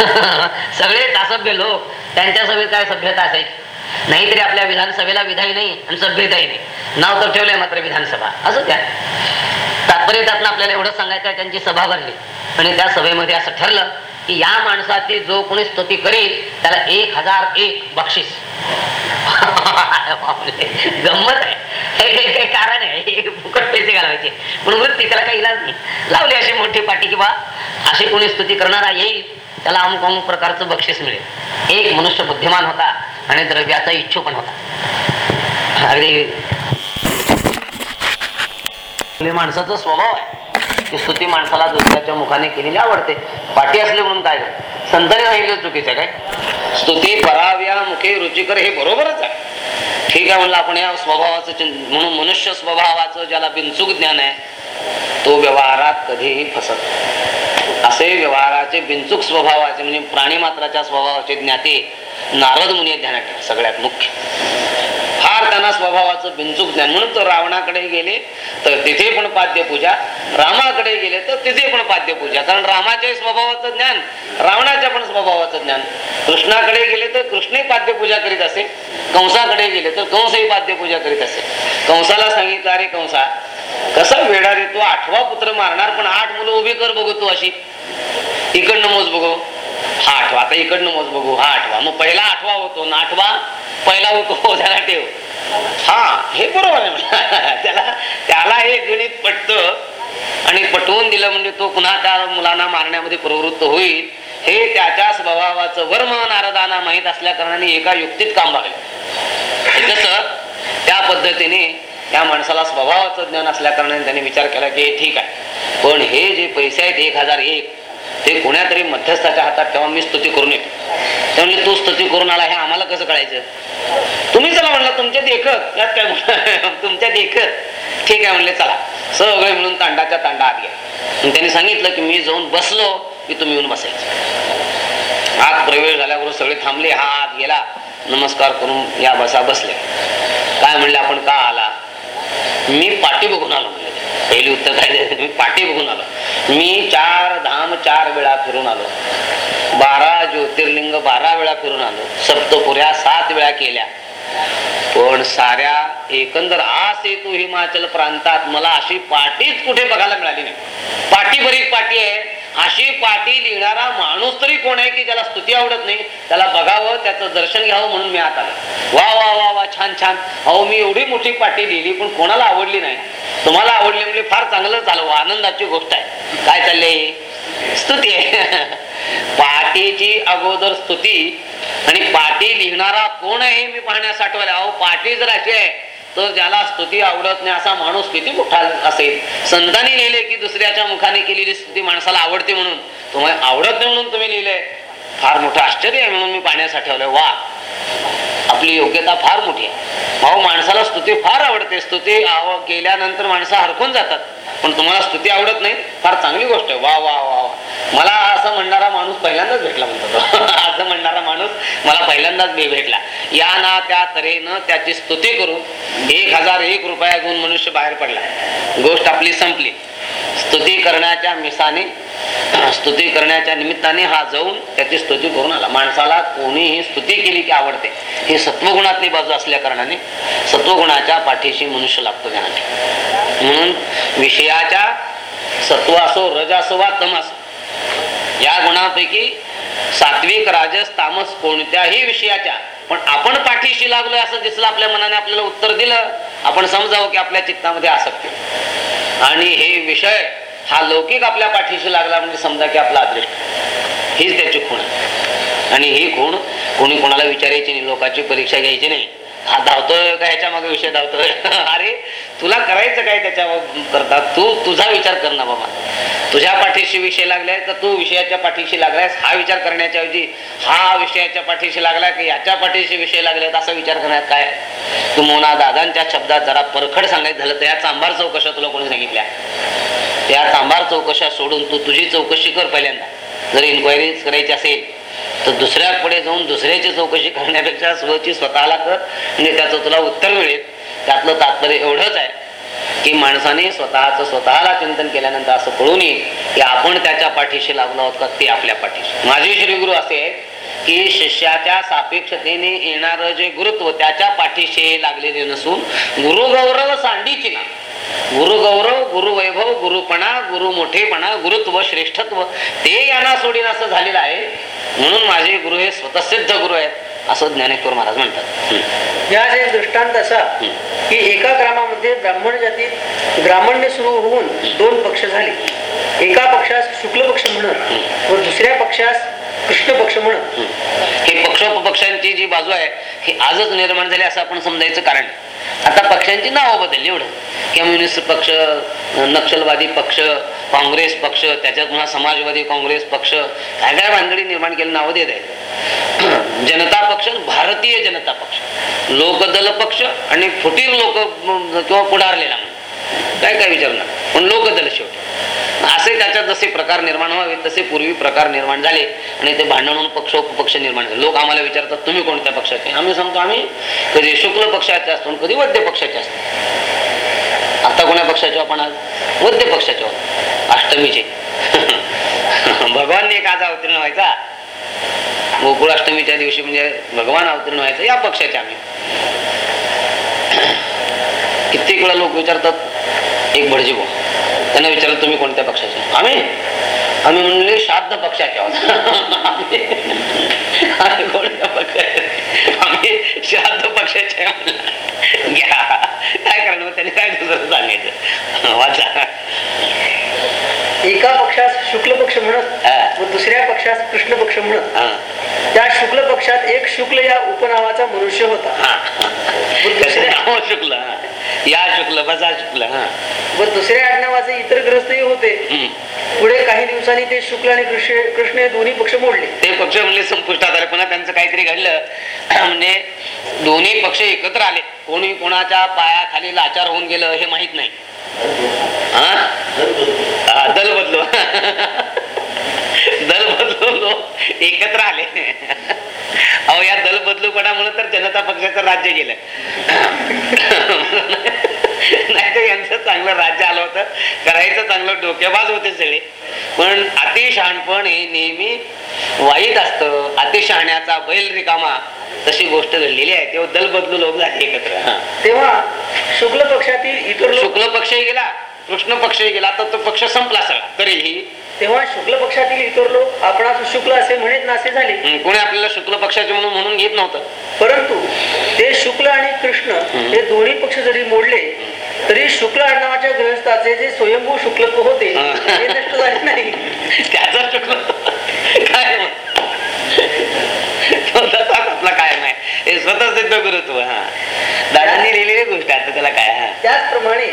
सगळेच असभ्य लोक त्यांच्या सभेत काय सभ्यता असायची? नाहीतरी आपल्या विधानसभेला विधाई नाही आणि सभ्यताही नाही. नाव तर ठेवलंय मात्र विधानसभा. असं त्या तात्पर्य त्यातनं आपल्याला एवढं सांगायचं आहे त्यांची सभा भरली. आणि त्या सभेमध्ये असं ठरलं की या माणसाची जो कोणी स्तुती करेल त्याला एक हजार एक बक्षीस. बापरे, गंमत आहे. हे काही कारण आहे. फुकट पैसे घालवायचे. पण वृत्ती त्याला काही इलाज नाही. लावली अशी मोठी पाठी किंवा अशी कोणी स्तुती करणारा येईल त्याला अमुक अमुक प्रकारचं बक्षीस मिळेल. एक मनुष्य बुद्धिमान होता आणि द्रव्याचा इच्छू पण होता. अगदी माणसाचा स्वभाव आहे. की स्तुती माणसाला दुसऱ्याच्या मुखाने केलेली आवडते. पाठी असले म्हणून काय संतांनी सांगितलं चुकीचं काय? स्तुती पराव्या मुखे रुचिकर हे बरोबरच आहे. ठीक आहे म्हणलं आपण या स्वभावाचं म्हणून मनुष्य स्वभावाचं ज्याला बिनचूक ज्ञान आहे तो व्यवहारात कधीही फसत असे व्यवहाराचे बिनचूक स्वभावाचे म्हणजे प्राणी मात्राच्या स्वभावाचे ज्ञाते नारद मुनी ध्यानात ठेवा सगळ्यात मुख्य. फार त्यांना स्वभावाचं बिनचूक ज्ञान. म्हणून तो रावणाकडे गेले तर तिथे पण पाद्यपूजा. रामाकडे गेले तर तिथे पण पाद्यपूजा. कारण रामाच्या स्वभावाचं ज्ञान रावणाच्या पण स्वभावाचं ज्ञान. कृष्णाकडे गेले तर कृष्णही पाद्यपूजा करीत असे. कंसाकडे गेले तर कंसही पाद्यपूजा करीत असे. कंसाला सांगितलं अरे कंसा कसा वेडा रे तू? आठवा पुत्र मारणार पण आठ मुलं उभी कर बघू तू अशी. इकडनं मोज बघू. आठवा. आता इकडनं मोज बघू. हा आठवा. मग पहिला आठवा होतो. ना आठवा पहिला होतो. त्याला ठेव. हा हे बरोबर आहे त्याला त्याला हे गणित पटत. आणि पटवून दिलं म्हणजे तो पुन्हा त्या मुलांना मारण्यामध्ये प्रवृत्त होईल. हे त्याच्या स्वभावाचं वर्म नारदाना माहीत असल्या कारणाने एका युक्तीत काम लागले. कसं? त्या पद्धतीने या माणसाला स्वभावाचं ज्ञान असल्या कारणाने त्यांनी विचार केला की हे ठीक आहे. पण हे जे पैसे आहेत एक हजार एक ते कोण्यातरी मध्यस्थाच्या हातात तेव्हा मी स्तुती करून येतो. त्यामुळे तू स्तुती करून आला हे आम्हाला कसं कळायचं? तुम्ही चला म्हणलं तुमच्या देखत यात काय तुमच्या देखत ठीक आहे म्हणले चला. सगळे मिळून तांडाच्या तांडा आत घ्या त्यांनी सांगितलं की मी जाऊन बसलो की तुम्ही येऊन बसायचं. आत प्रवेश झाल्यावर सगळे थांबले हा आत गेला नमस्कार करून या बसा बसले. काय म्हणले आपण का आला? मी पाठी बघून आलो. पहिली उत्तर काय द्यायचं? मी पाठी बघून आलो. मी चार धाम चार वेळा फिरून आलो. बारा ज्योतिर्लिंग बारा वेळा फिरून आलो. सप्तपुऱ्या सात वेळा केल्या. पण साऱ्या एकंदर आस येतो हिमाचल प्रांतात मला अशी पाठीच कुठे बघायला मिळाली नाही. पाठी बरीच पाठी आहे. अशी पाटी लिहिणारा माणूस तरी कोण आहे की ज्याला स्तुती आवडत नाही? त्याला बघावं त्याचं दर्शन घ्यावं म्हणून मी आत आलो वा वा वा वा छान छान. अहो मी एवढी मोठी पाटी लिहिली पण कोणाला आवडली नाही. तुम्हाला आवडली म्हणजे फार चांगलं चालव आनंदाची गोष्ट आहे. काय चाललंय? स्तुती आहे. पाटीची अगोदर स्तुती आणि पाटी लिहिणारा कोण आहे मी पाहण्यास आठवलं. अहो पाटी जर अशी आहे तर ज्याला स्तुती आवडत नाही असा माणूस किती मोठा असेल? संतांनी लिहिले की दुसऱ्याच्या मुखाने केलेली स्तुती माणसाला आवडते म्हणून. तुम्हाला आवडत नाही म्हणून तुम्ही लिहिलंय फार मोठं आश्चर्य आहे म्हणून मी पाण्याचा ठेवलंय. वा! आपली योग्यता फार मोठी आहे. भाऊ माणसाला स्तुती फार आवडते. स्तुती आव केल्यानंतर माणसं हरकून जातात. पण तुम्हाला स्तुती आवडत नाही फार चांगली गोष्ट आहे. वा वा वा वा. मला असं म्हणणारा माणूस पहिल्यांदाच भेटला म्हणतो असं म्हणणारा माणूस मला पहिल्यांदाच भेटला. या ना त्या तऱ्हेनं त्याची स्तुती करून एक हजार एक रुपया घेऊन मनुष्य बाहेर पडला. गोष्ट आपली संपली. स्तुती करण्याच्या मिसाने स्तुती करण्याच्या निमित्ताने हा जाऊन त्याची स्तुती करून आला. माणसाला कोणीही स्तुती केली की आवडते. ही सत्वगुणातली बाजू असल्या कारणाने सत्वगुणाच्या पाठीशी मनुष्य लागतो त्यासाठी म्हणून विषयाच्या सत्व असो रज असो वा तम या गुणापैकी सात्विक राजस तामस कोणत्याही विषयाच्या पण आपण पाठीशी लागलोय असं दिसलं आपल्या मनाने आपल्याला उत्तर दिलं आपण समजावं की आपल्या चित्तामध्ये आसक्ती. आणि हे विषय हा लौकिक आपल्या पाठीशी लागला म्हणजे समजा की आपला अदृष्ट. हीच त्याची खूण. आहे आणि ही खूण कोणी कोणाला विचारायची नाही लोकांची परीक्षा घ्यायची नाही. धावतोय का ह्याच्या मागे विषय धावतोय? अरे तुला करायचं काय त्याच्या करता तू तुझा विचार कर ना बाबा. तुझ्या पाठीशी विषय लागलाय तर तू विषयाच्या पाठीशी लागलायस. हा विचार करण्याच्या ऐवजी हा विषयाच्या पाठीशी लागलाय की याच्या पाठीशी विषय लागलेत असा विचार करण्यात काय आहे? तू मोना दादांच्या शब्दात जरा परखड सांगायचं झालं तर या चांभार चौकशा तुला कोणी सांगितल्या? त्या चांभार चौकशा सोडून तू तुझी चौकशी कर पहिल्यांदा. जर इन्क्वायरी करायची असेल तर दुसऱ्याकडे जाऊन दुसऱ्याची चौकशी करण्यापेक्षा स्वची स्वतःला कर म्हणजे त्याचं तुला उत्तर मिळेल. त्यातलं तात्पर्य एवढंच आहे की माणसाने स्वतःच स्वतःला चिंतन केल्यानंतर असं कळून येईल की आपण त्याच्या पाठीशी लागलो आहोत का ते आपल्या पाठीशी. माझे श्री गुरु असे की शिष्याच्या सापेक्षतेने येणारं जे गुरुत्व त्याच्या पाठीशी लागलेले नसून गुरुगौरव सांडीची ना गुरुगौरव गुरुवैभव गुरुपणा गुरु मोठेपणा गुरुत्व श्रेष्ठत्व ते यांना सोडीन असं झालेलं आहे. म्हणून माझे गुरु हे स्वतःसिद्ध गुरु आहेत असं ज्ञानेश्वर महाराज म्हणतात. यास एक दृष्टांत असा की एका ग्रामामध्ये ब्राह्मण जातीत ग्रामण्य सुरू होऊन दोन पक्ष झाले. एका पक्षास शुक्ल पक्ष म्हणत व दुसऱ्या पक्षास कृष्ण पक्ष म्हणून. ही पक्षोपक्षांची जी बाजू आहे ही आजच निर्माण झाली असं आपण समजायचं कारण आता पक्षांची नावं बदलली एवढं. कम्युनिस्ट पक्ष नक्षलवादी पक्ष काँग्रेस पक्ष त्याच्यात पुन्हा समाजवादी काँग्रेस पक्ष काय काय भानगडी निर्माण केलं नावं देत आहे जनता पक्ष भारतीय जनता पक्ष. लोकदल पक्ष आणि फुटीर लोक किंवा पुढारलेला काय काय विचारणार? पण लोकदल शेवटी. असे त्याच्यात जसे प्रकार निर्माण व्हावे तसे पूर्वी प्रकार निर्माण झाले आणि ते भांडण म्हणून पक्ष उपपक्ष निर्माण झाले. लोक आम्हाला विचारतात तुम्ही कोणत्या पक्षाचे? आम्ही सांगतो आम्ही कधी शुक्ल पक्षाचे असतो कधी वद्य पक्षाचे असतो. आता कोण्या पक्षाचे हो आपण आज? वद्य पक्षाचे आहोत अष्टमीचे. भगवान एक आज अवतीर्ण व्हायचा. गोकुळाष्टमीच्या दिवशी म्हणजे भगवान अवतीर्ण व्हायचं या पक्षाचे आम्ही. कित्येक वेळा लोक विचारतात एक भटजी भाऊ. त्यांना विचारलं तुम्ही कोणत्या पक्षाचे? आम्ही. आम्ही म्हणले श्राद्ध पक्षाचे आहोत. कोणत्या पक्षाचे? आम्ही श्राद्ध पक्षाचे. घ्या. काय करणार त्यांनी काय दुसरं सांगायचं? वाचा. एका पक्षास शुक्ल पक्ष म्हणत. व दुसऱ्या पक्षास कृष्ण पक्ष म्हणत. त्या शुक्ल पक्षात एक शुक्ल या उपनावाचा मनुष्य होता. शुक्ल. या शुक्ल बसा शुक्ल हा. व दुसऱ्या आडनावाचे इतर ग्रस्तही होते. पुढे काही दिवसांनी ते शुक्ल आणि कृष्ण कृष्ण दोन्ही पक्ष मोडले. ते पक्ष म्हणले संपुष्टात आले पुन्हा त्यांचं काहीतरी घडलं. म्हणजे दोन्ही पक्ष एकत्र आले. कोणी कोणाच्या पायाखाली लाचार होऊन गेलं हे माहीत नाही. हा? दल बदलो. एकत्र आले. अहो या दल बदलूपणामुळे तर जनता पक्षाचं राज्य गेलं. नाही तर यांचं चांगलं राज्य आलं होतं. करायचं चांगलं डोकेबाज होते सगळे. पण अतिशहाणपण हे नेहमी वाईट असतं. अतिशहाण्याचा बैल रिकामा तशी गोष्ट घडलेली आहे. तेव्हा दल बदलू लोक झाले एकत्र. तेव्हा शुक्ल पक्षातील इतर शुक्ल पक्षही गेला कृष्ण पक्षही गेला. तर तो पक्ष संपला सगळा. तरीही तेव्हा शुक्ल पक्षातील इतर लोक आपणास शुक्ल असे म्हणत नासे झाले. कोणी आपल्याला शुक्ल पक्षाचे म्हणून म्हणून घेत नव्हतं. परंतु ते शुक्ल आणि कृष्ण हे. दोन्ही पक्ष जरी मोडले तरी शुक्ल आडनावाच्या ग्रहस्थाचे जे स्वयंभू शुक्लत्व होते. ते नष्ट झाले नाही. त्याचा शुक्ल काय? आपला कायम आहे? हे स्वतः सिद्ध गुरुत्व हा. दादांनी लिहिलेली गोष्ट आता त्याला काय त्याचप्रमाणे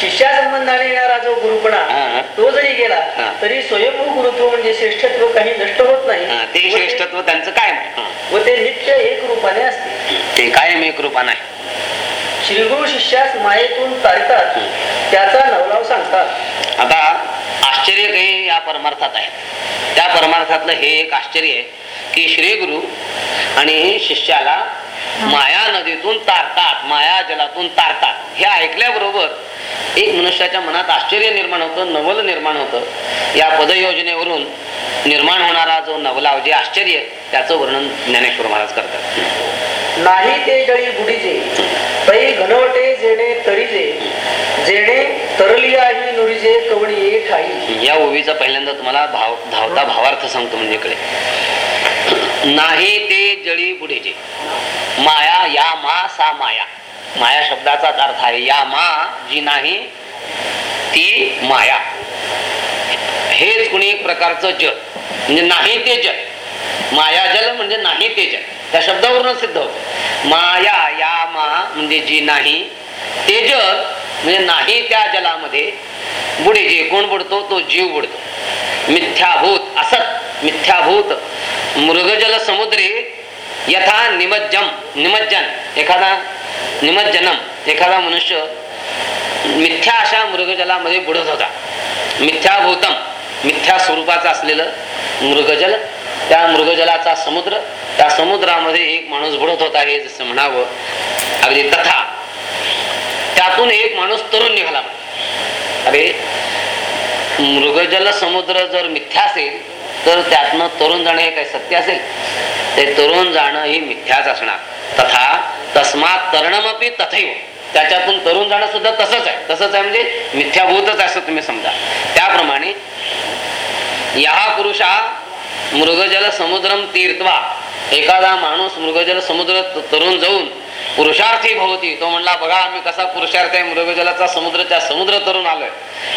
शिष्या संबंधाने येणारा जो गुरुपणा. तो जरी गेला. तरी स्वयंभू गुरुत्व म्हणजे श्रेष्ठत्व काही नष्ट होत नाही. ते श्रेष्ठत्व त्यांचं हा. व ते नित्य एक रूपाने असते. ते कायम एक रूपा नाही श्रीगुरु शिष्यास मायेतून तारतात त्याचा नवलाव सांगतात. आता आश्चर्य काही या परमार्थात आहे. त्या परमार्थातलं हे एक आश्चर्य आहे. की श्री गुरु आणि शिष्याला माया नदीतून तारतात माया जलातून तारतात. हे ऐकल्याबरोबर एक मनुष्याच्या मनात आश्चर्य निर्माण होतं नवल निर्माण होतं. या पदयोजनेवरून निर्माण होणारा जो नवलाव जे आश्चर्य त्याचं वर्णन ज्ञानेश्वर महाराज करतात. नाही ते जळी बुडीजे पै घनवटे जेणे तरीजे जेणे तरली आहे नुरीजे कवणी ये ठाई या ओवीचा पहिल्यांदा तुम्हाला भाव धावता भावार्थ सांगतो म्हणजे कडे नाही ते जळी बुडेचे. माया या मा सा माया. माया शब्दाचाच अर्थ आहे या मा जी नाही ती माया. हेच कुणी एक प्रकारचं जल. म्हणजे नाही ते जल. माया जल म्हणजे नाही ते जल. त्या शब्दावरून सिद्ध होत. माया या मा म्हणजे जी नाही ते जल. म्हणजे नाही त्या जलामध्ये बुडे जे कोण बुडतो? तो जीव बुडतो. मिथ्याभूत असत. मिथ्याभूत मृगजल समुद्री यथा निमज्जम निमज्जन एखादा निमज्जनम एखादा मनुष्य मिथ्या अशा मृगजलामध्ये बुडत होता. मिथ्याभूतम मिथ्या स्वरूपाचं असलेलं मृगजल त्या मृगजलाचा समुद्र त्या समुद्रामध्ये एक माणूस बुडत होता हे जसं म्हणावं अगदी तथा. त्यातून एक माणूस तरुण निघाला. अरे मृगजल समुद्र जर मिथ्या असेल तर त्यातनं तरुण जाणं हे काही सत्य असेल. ते तरुण जाणं ही मिथ्याच असणार. तथा तस्मात तरणमपी तथैव. त्याच्यातून तरुण जाणं सुद्धा तसंच आहे. तसंच आहे म्हणजे मिथ्याभूतच असं तुम्ही समजा. त्याप्रमाणे या पुरुषा मृगजल समुद्रम तीर्थवा एखादा माणूस मृगजल समुद्र तरुण जाऊन पुरुषार्थी भवती. तो म्हणला बघा आम्ही कसा पुरुषार्थ आहे मृगजलाचा समुद्रच्या समुद्र तरुण आलोय.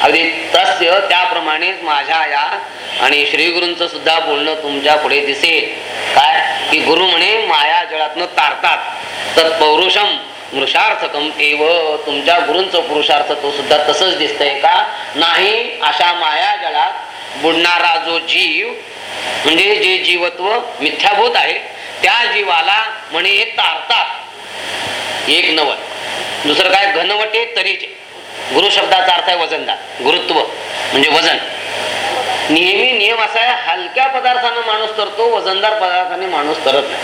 अगदी तस्य त्याप्रमाणेच माझ्या या आणि श्री गुरूंचं सुद्धा बोलणं तुमच्यापुढे दिसेल. काय? की गुरु म्हणे माया जळातनं तारतात. तत्पौरुषम पुरुषार्थकम एव. तुमच्या गुरूंचं पुरुषार्थ तो सुद्धा तसंच दिसतंय का? नाही अशा माया जळात बुडणारा जो जीव म्हणजे जे जीवत्व मिथ्याभूत आहे त्या जीवाला म्हणे तारतात. एक नवल. दुसरं काय? घनवटे तरीचे. गुरु शब्दाचा अर्थ आहे वजनदार. गुरुत्व म्हणजे वजन. नेहमी नियम असा आहे हलक्या पदार्थानं माणूस तरतो वजनदार पदार्थाने माणूस तरत नाही.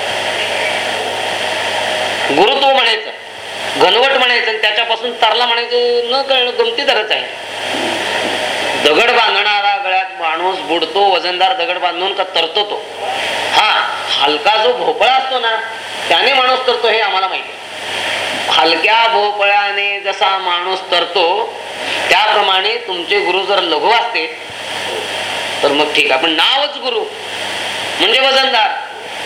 गुरुत्व म्हणायचं घनवट म्हणायचं आणि त्याच्यापासून तरला म्हणायचं न कळणं गमती तरच आहे. दगड बांधणारा गळ्यात माणूस बुडतो वजनदार दगड बांधून का तरतो तो? हा हलका जो भोपळा असतो ना त्याने माणूस तरतो हे आम्हाला माहिती आहे. हलक्या भोपळ्याने जसा माणूस तरतो त्याप्रमाणे तुमचे गुरु जर लघु असते तर मग ठीक आहे. पण नावच गुरु. म्हणजे वजनदार.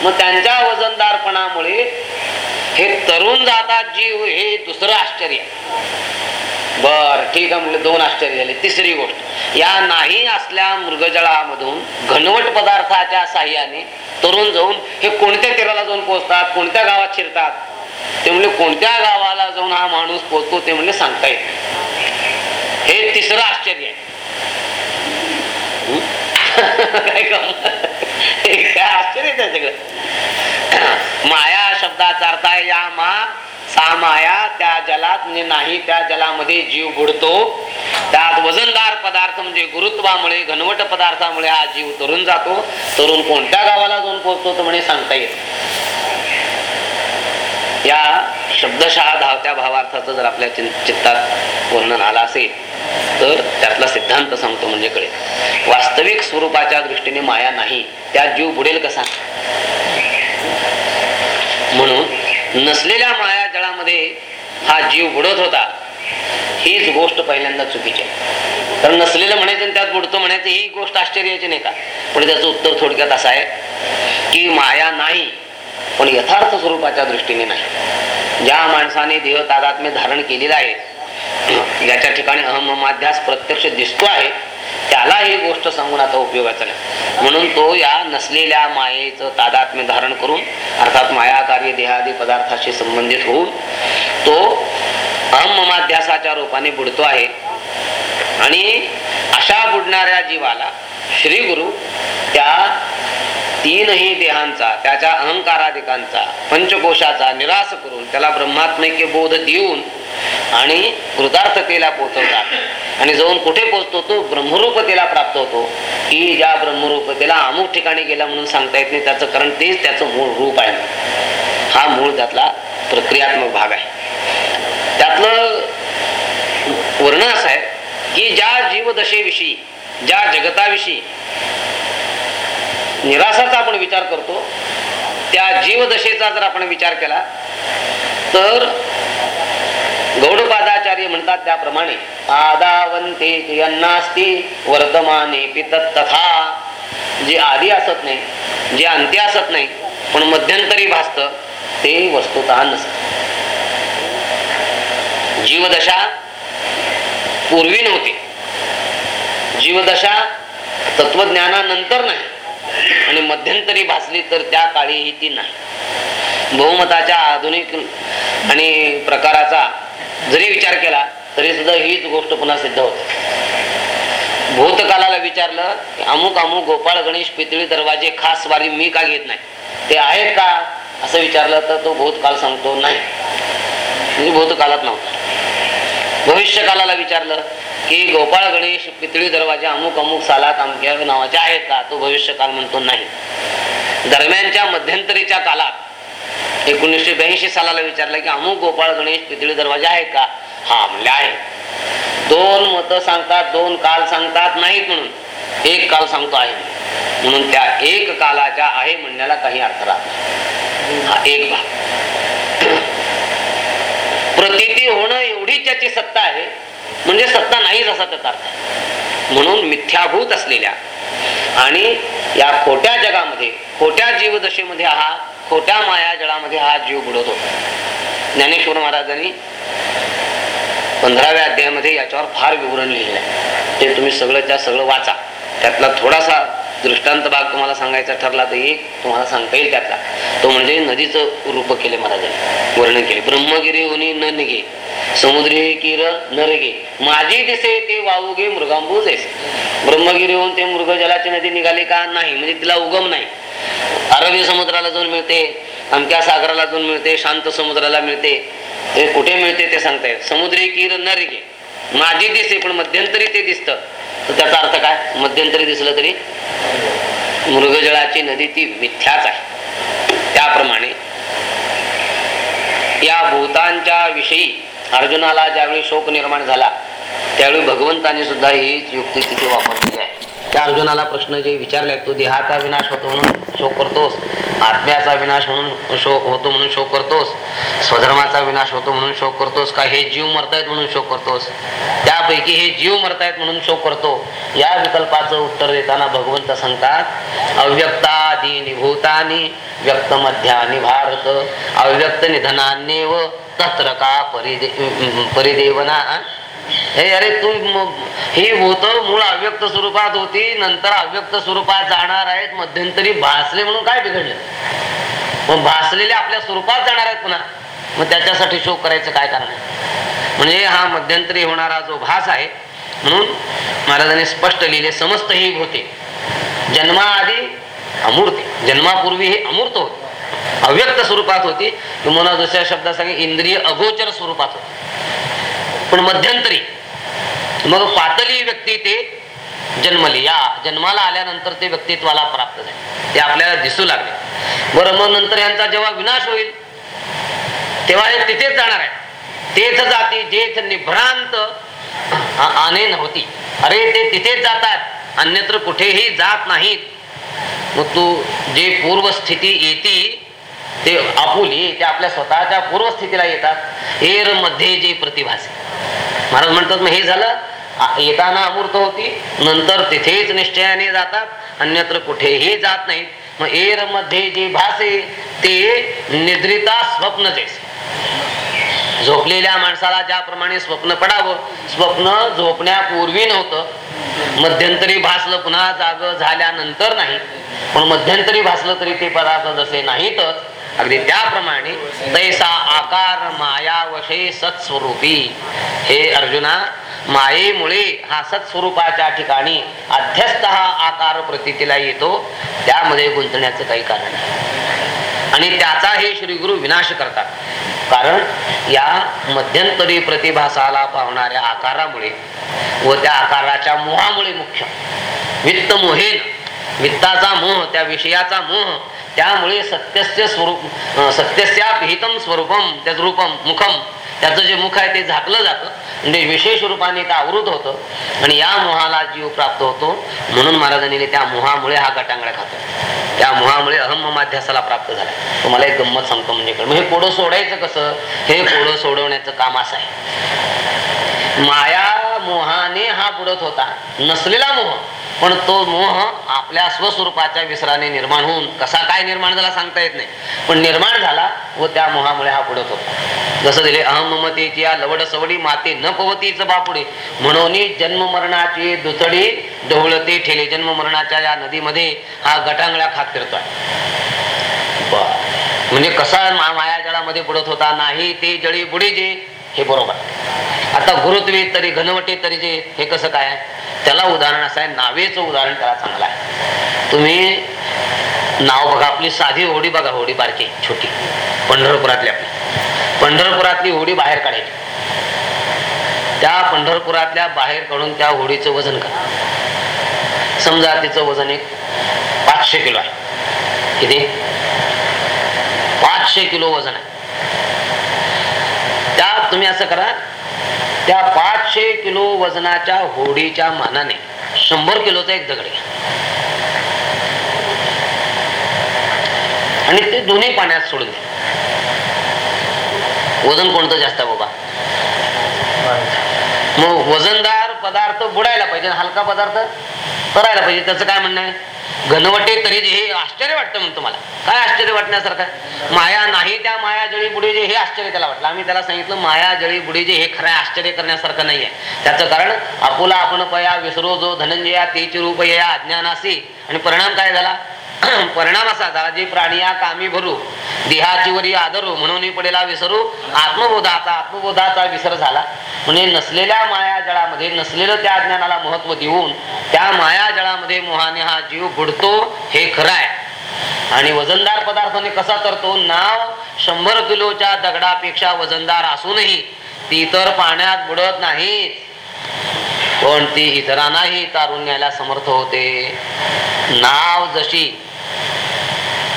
मग त्यांच्या वजनदारपणामुळे हे तरुण जातात जीव हे दुसरं आश्चर्य. बर ठीक आहे म्हणजे दोन आश्चर्य झाले. तिसरी गोष्ट या नाही असल्या मृगजळामधून घनवट पदार्थाच्या साह्याने तरुण जाऊन हे कोणत्या तीराला जाऊन पोहोचतात कोणत्या गावात शिरतात? ते म्हणजे कोणत्या गावाला जाऊन हा माणूस पोहतो ते म्हणजे सांगता येत हे तिसरं आश्चर्य आहे. काय आश्चर्य आहे सगळं माया शब्दाचा अर्थ आहे या मा सा माया त्या जलात म्हणजे नाही त्या जलामध्ये जीव बुडतो. त्यात वजनदार पदार्थ म्हणजे गुरुत्वामुळे घनवट पदार्थामुळे हा जीव तरुण जातो. तरुण कोणत्या गावाला जाऊन पोहोचतो तो म्हणे सांगता येत या शब्दशः धावत्या भावार्थाचं जर आपल्या चित्तात वर्णन आलं असेल तर त्यातला सिद्धांत सांगतो म्हणजे कळेल. वास्तविक स्वरूपाच्या दृष्टीने माया नाही त्यात जीव बुडेल कसा? म्हणून नसलेल्या माया जळामध्ये हा जीव बुडत होता हीच गोष्ट पहिल्यांदा चुकीची आहे. तर नसलेलं म्हणायचं आणि त्यात बुडतो म्हणायचं ही गोष्ट आश्चर्याची नाही का? पण त्याचं उत्तर थोडक्यात असं आहे की माया नाही पण यथार्थ स्वरूपाच्या दृष्टीने नाही. ज्या माणसाने देह तादात्म्य धारण केलेलं आहे याच्या ठिकाणी अहममाध्यास प्रत्यक्ष दिसतो आहे त्याला ही गोष्ट सांगून आता उपयोगाचा नाही. म्हणून तो या नसलेल्या मायेचं तादात्म्य धारण करून अर्थात माया कार्य देहादी पदार्थाशी संबंधित होऊन तो अहममाध्यासाच्या रूपाने बुडतो आहे. आणि अशा बुडणाऱ्या जीवाला श्री गुरु त्या तीनही देहांचा त्याच्या अहंकाराधिकांचा पंचकोशाचा निराश करून त्याला ब्रह्मात्मिक बोध देऊन आणि कृतार्थतेला पोचवतात. आणि जाऊन कुठे पोहोचतो तो? ब्रह्मरूपतेला प्राप्त होतो. की ज्या ब्रह्मरूपतेला अमुक ठिकाणी गेला म्हणून सांगता येत नाही त्याचं कारण तेच त्याचं मूळ रूप आहे. हा मूळ त्यातला प्रक्रियात्मक भाग आहे. त्यातलं वर्णन असं आहे की ज्या जीवदशेविषयी ज्या जगताविषयी निराशाचा आपण विचार करतो त्या जीवदशेचा जर आपण विचार केला तर गौडपादाचार्य म्हणतात त्याप्रमाणे आदावंते अन्नास्ती वर्तमाने पितत तथा. जे आधी असत नाही जे अंत्य असत नाही पण मध्यंतरी भासत ते वस्तुतः नसत. जीवदशा पूर्वी नव्हती. जीवदशा तत्वज्ञानानंतर नाही. आणि मध्यंतरी भासली तर त्या काळीही ती नाही. बहुमताच्या आधुनिक आणि प्रकाराचा जरी विचार केला तरी सुद्धा हीच गोष्ट पुन्हा सिद्ध होते. भूतकालाला विचारलं की अमुक अमुक गोपाळ गणेश पितळी दरवाजे खास वारी मी का घेत नाही? ते आहेत का? असं विचारलं तर तो भूतकाल सांगतो नाही. म्हणजे भूतकालात नव्हता. भविष्यकालाला विचारलं की गोपाळ गणेश पितळी दरवाजा अमुक अमुक सालात अमक्या नावाचे आहेत का? तो भविष्यकाल म्हणतो नाही. दरम्यानच्या मध्यंतरीच्या कालात एकोणीसशे ब्याऐंशी सालाला विचारलं की अमुक गोपाळ गणेश पितळी दरवाजा आहे का? हा म्हणले आहे. दोन मत सांगतात दोन काल सांगतात नाहीत म्हणून. एक काल सांगतो आहे. म्हणून त्या एक कालाच्या आहे म्हणण्याला काही अर्थ राहत हा एक भाग. प्रतीती होणं एवढी त्याची सत्ता आहे म्हणजे सत्ता नाहीच असा त्याचा अर्थ. म्हणून मिथ्याभूत असलेल्या आणि या खोट्या जगामध्ये खोट्या जीवदशेमध्ये हा खोट्या माया जळामध्ये हा जीव बुडवतो. होता ज्ञानेश्वर महाराजांनी पंधराव्या अध्यायामध्ये याच्यावर फार विवरण लिहिलं आहे. ते तुम्ही सगळं त्या सगळं वाचा. त्यातला थोडासा दृष्टांत भाग तुम्हाला सांगायचा ठरला तर एक तुम्हाला सांगता येईल त्यातला. तो म्हणजे नदीचं रूप केले महाराजांनी वर्णन केले. ब्रह्मगिरी होनी न निघे समुद्री किर नरगे माझी दिसे ते वाऊगे मृगांबूज ब्रह्मगिरी होऊन ते मृग जलाची नदी निघाली का? नाही म्हणजे तिला उगम नाही. अरबी समुद्राला जाऊन मिळते अमक्या सागराला जाऊन मिळते शांत समुद्राला मिळते. ते कुठे मिळते ते सांगता समुद्री किर नरगे माझी दिसे पण मध्यंतरी ते दिसतं. तर त्याचा अर्थ काय? मध्यंतरी दिसलं तरी मृगजळाची नदी ती मिथ्याच आहे. त्याप्रमाणे या भूतांच्या विषयी अर्जुनाला ज्यावेळी शोक निर्माण झाला त्यावेळी भगवंताने सुद्धा हीच युक्ती तिथे वापरलेली आहे. त्या अर्जुनाला प्रश्न जे विचारले तू देहाचा विनाश होतो म्हणून शोक करतोस? आत्म्याचा विनाश म्हणून शोक होतो म्हणून शोक करतोस? स्वधर्माचा विनाश होतो म्हणून शोक करतोस का? हे जीव मरतायत म्हणून शोक करतोस? त्यापैकी हे जीव मरतायत म्हणून शोक करतो. या विकल्पाचं उत्तर देताना भगवंत सांगतात अव्यक्तादी भूतानी व्यक्त मध्यानी भारत अव्यक्त निधनान्यव तत्र का परिदे परिदेवना हे अरे तू ही भूत मूळ अव्यक्त स्वरूपात होती नंतर अव्यक्त स्वरूपात जाणार आहेत मध्यंतरी भासले म्हणून काय बिघडलं? मग भासलेले आपल्या स्वरूपात जाणार आहेत पुन्हा. मग त्याच्यासाठी शोक करायचं काय कारण आहे? म्हणजे हा मध्यंतरी होणारा जो भास आहे म्हणून महाराजांनी स्पष्ट लिहिले समस्त ही होते जन्माआधी अमूर्त जन्मापूर्वी हे अमूर्त होते. अव्यक्त स्वरूपात होती. तुम्हाला दुसऱ्या शब्दात सांगे इंद्रिय अगोचर स्वरूपात होती. पण मध्यंतरी. मग पातळी व्यक्ती ते जन्मली. या जन्माला आल्यानंतर ते व्यक्तित्वाला प्राप्त झाले. ते आपल्याला दिसू लागले. बरं मग नंतर यांचा जेव्हा विनाश होईल तेव्हा हे तिथेच जाणार आहे. तेच जाती जेथ निभ्रांत. आ- आने नव्हती. अरे ते तिथेच जातात. अन्यत्र कुठेही जात नाहीत. मग तू जे पूर्वस्थिती येते ते आपुली ते आपल्या स्वतःच्या पूर्वस्थितीला येतात. एरमध्ये जे प्रतिभासे महाराज म्हणतात मग हे झालं येताना अमूर्त होती नंतर तिथेच निश्चयाने जातात अन्यत्र कुठेही जात नाहीत. मग एरमध्ये जे भासे ते निद्रिता स्वप्न जैसे झोपलेल्या माणसाला ज्याप्रमाणे स्वप्न पडावं स्वप्न झोपण्यापूर्वी नव्हतं. मध्यंतरी भासलं पुन्हा जाग झाल्यानंतर नाही. पण मध्यंतरी भासलं तरी ते पदार्थ जसे नाहीतच अगदी त्याप्रमाणे तैसा आकार माया वशे सत्स्वरूपी. हे अर्जुना मायेमुळे हा सत्स्वरूपाच्या ठिकाणी अध्यस्त हा आकार प्रतीतीला येतो. त्यामध्ये गुंतण्याचं काही कारण नाही. आणि त्याचा हे श्री गुरु विनाश करतात. कारण या मध्यंतरी प्रतिभासाला पावणाऱ्या आकारामुळे व त्या आकाराच्या मोहामुळे मुख्य वित्त मोहेन वित्ताचा मोह त्या विषयाचा मोह त्यामुळे सत्यस्य स्वरूप सत्यस्या हितम स्वरूपम त्याच रूपम मुखम. त्याचं जे मुख आहे ते झाकलं जातं. म्हणजे विशेष रूपाने ते आवृत होतं. आणि या मोहाला जीव प्राप्त होतो. म्हणून महाराजांनी त्या मोहामुळे हा गटांगडा खातो त्या मोहामुळे अहम माध्यासाला प्राप्त झाला. तुम्हाला एक गंमत सांगतो म्हणजे मग हे कोडं सोडायचं कसं? हे कोडं सोडवण्याचं काम असं आहे. माया मोहाने हा बुडत होता. नसलेला मोह पण तो मोह आपल्या स्वस्वरूपाच्या विसराने निर्माण होऊन कसा काय निर्माण झाला सांगता येत नाही. पण निर्माण झाला व त्या मोहामुळे हा बुडत होता. जसं दिले अहममतीची या लवड सवडी माते न पवतीच बापुडे. म्हणून जन्म मरणाची दुचडी ढवळते ठेले. जन्म मरणाच्या या नदीमध्ये हा गटांगळ्या खात फिरतोय. म्हणजे कसा माया जळामध्ये बुडत होता नाही ते जळी बुडी जे हे बरोबर. आता गुरुत्वे तरी घनवटे तरी जे हे कसं काय? त्याला उदाहरण असं आहे नावेचं उदाहरण त्याला चांगलं आहे. तुम्ही नाव बघा आपली साधी होडी बघा होडी बारकी छोटी. पंढरपुरातली आपली. पंढरपुरातली होडी बाहेर काढायची. त्या पंढरपुरातल्या बाहेर काढून त्या होडीचं वजन करा. समजा तिचं वजन एक पाचशे किलो आहे. किती? पाचशे किलो वजन आहे. त्या तुम्ही असं करा. त्या पाचशे किलो वजनाच्या होडीच्या मानाने शंभर किलोचा एक दगड घ्या. आणि ते दोन्ही पाण्यात सोडून द्या. वजन कोणतं जास्त बाबा? मग वजनदार पदार्थ बुडायला पाहिजे हलका पदार्थ करायला पाहिजे त्याचं काय म्हणणं आहे? घनवटे तरी जे हे आश्चर्य वाटतं म्हणतो मला काय आश्चर्य वाटण्यासारखं माया नाही त्या माया जळी बुडी जे हे आश्चर्य त्याला वाटलं. आम्ही त्याला सांगितलं माया जळी बुडी जे हे खरं आश्चर्य करण्यासारखं नाहीये. त्याचं कारण आपुला आपण पया विसरो जो धनंजया तेची रूप या अज्ञानासी. आणि परिणाम काय झाला? परिणाम असा झाला जे प्राणी या कामी भरू देहाची वरी आदरू म्हणून पडेला विसरू. आत्मबोधाचा आत्मबोधाचा विसर झाला. म्हणजे नसलेल्या माया जळामध्ये नसलेलं त्या ज्ञानाला महत्त्व देऊन त्या माया जळामध्ये मोहाने हा जीव बुडतो हे खरं आहे आणि वजनदार पदार्थाने कसा करतो नाव शंभर किलोच्या दगडापेक्षा वजनदार असूनही ती इतर पाण्यात बुडत नाही पण ती इतरांनाही तारून न्यायला समर्थ होते. नाव जशी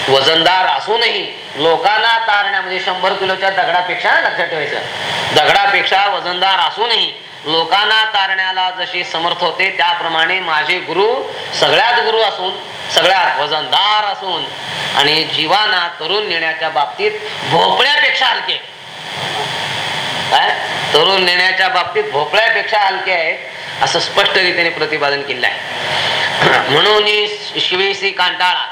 वजनदार असूनही लोकांना तारण्यामध्ये शंभर किलोच्या दगडापेक्षा लक्षात ठेवायचं. दगडापेक्षा वजनदार असूनही लोकांना तारण्याला जशी समर्थ होते त्याप्रमाणे माझे गुरु सगळ्यात गुरु असून सगळ्यात वजनदार असून आणि जीवाना तरुण नेण्याच्या बाबतीत भोपळ्यापेक्षा हलके. काय? तरुण नेण्याच्या बाबतीत भोपळ्यापेक्षा हलके आहेत असं स्पष्ट रीतीने प्रतिपादन केलं आहे म्हणून शिवेसी कांटाळा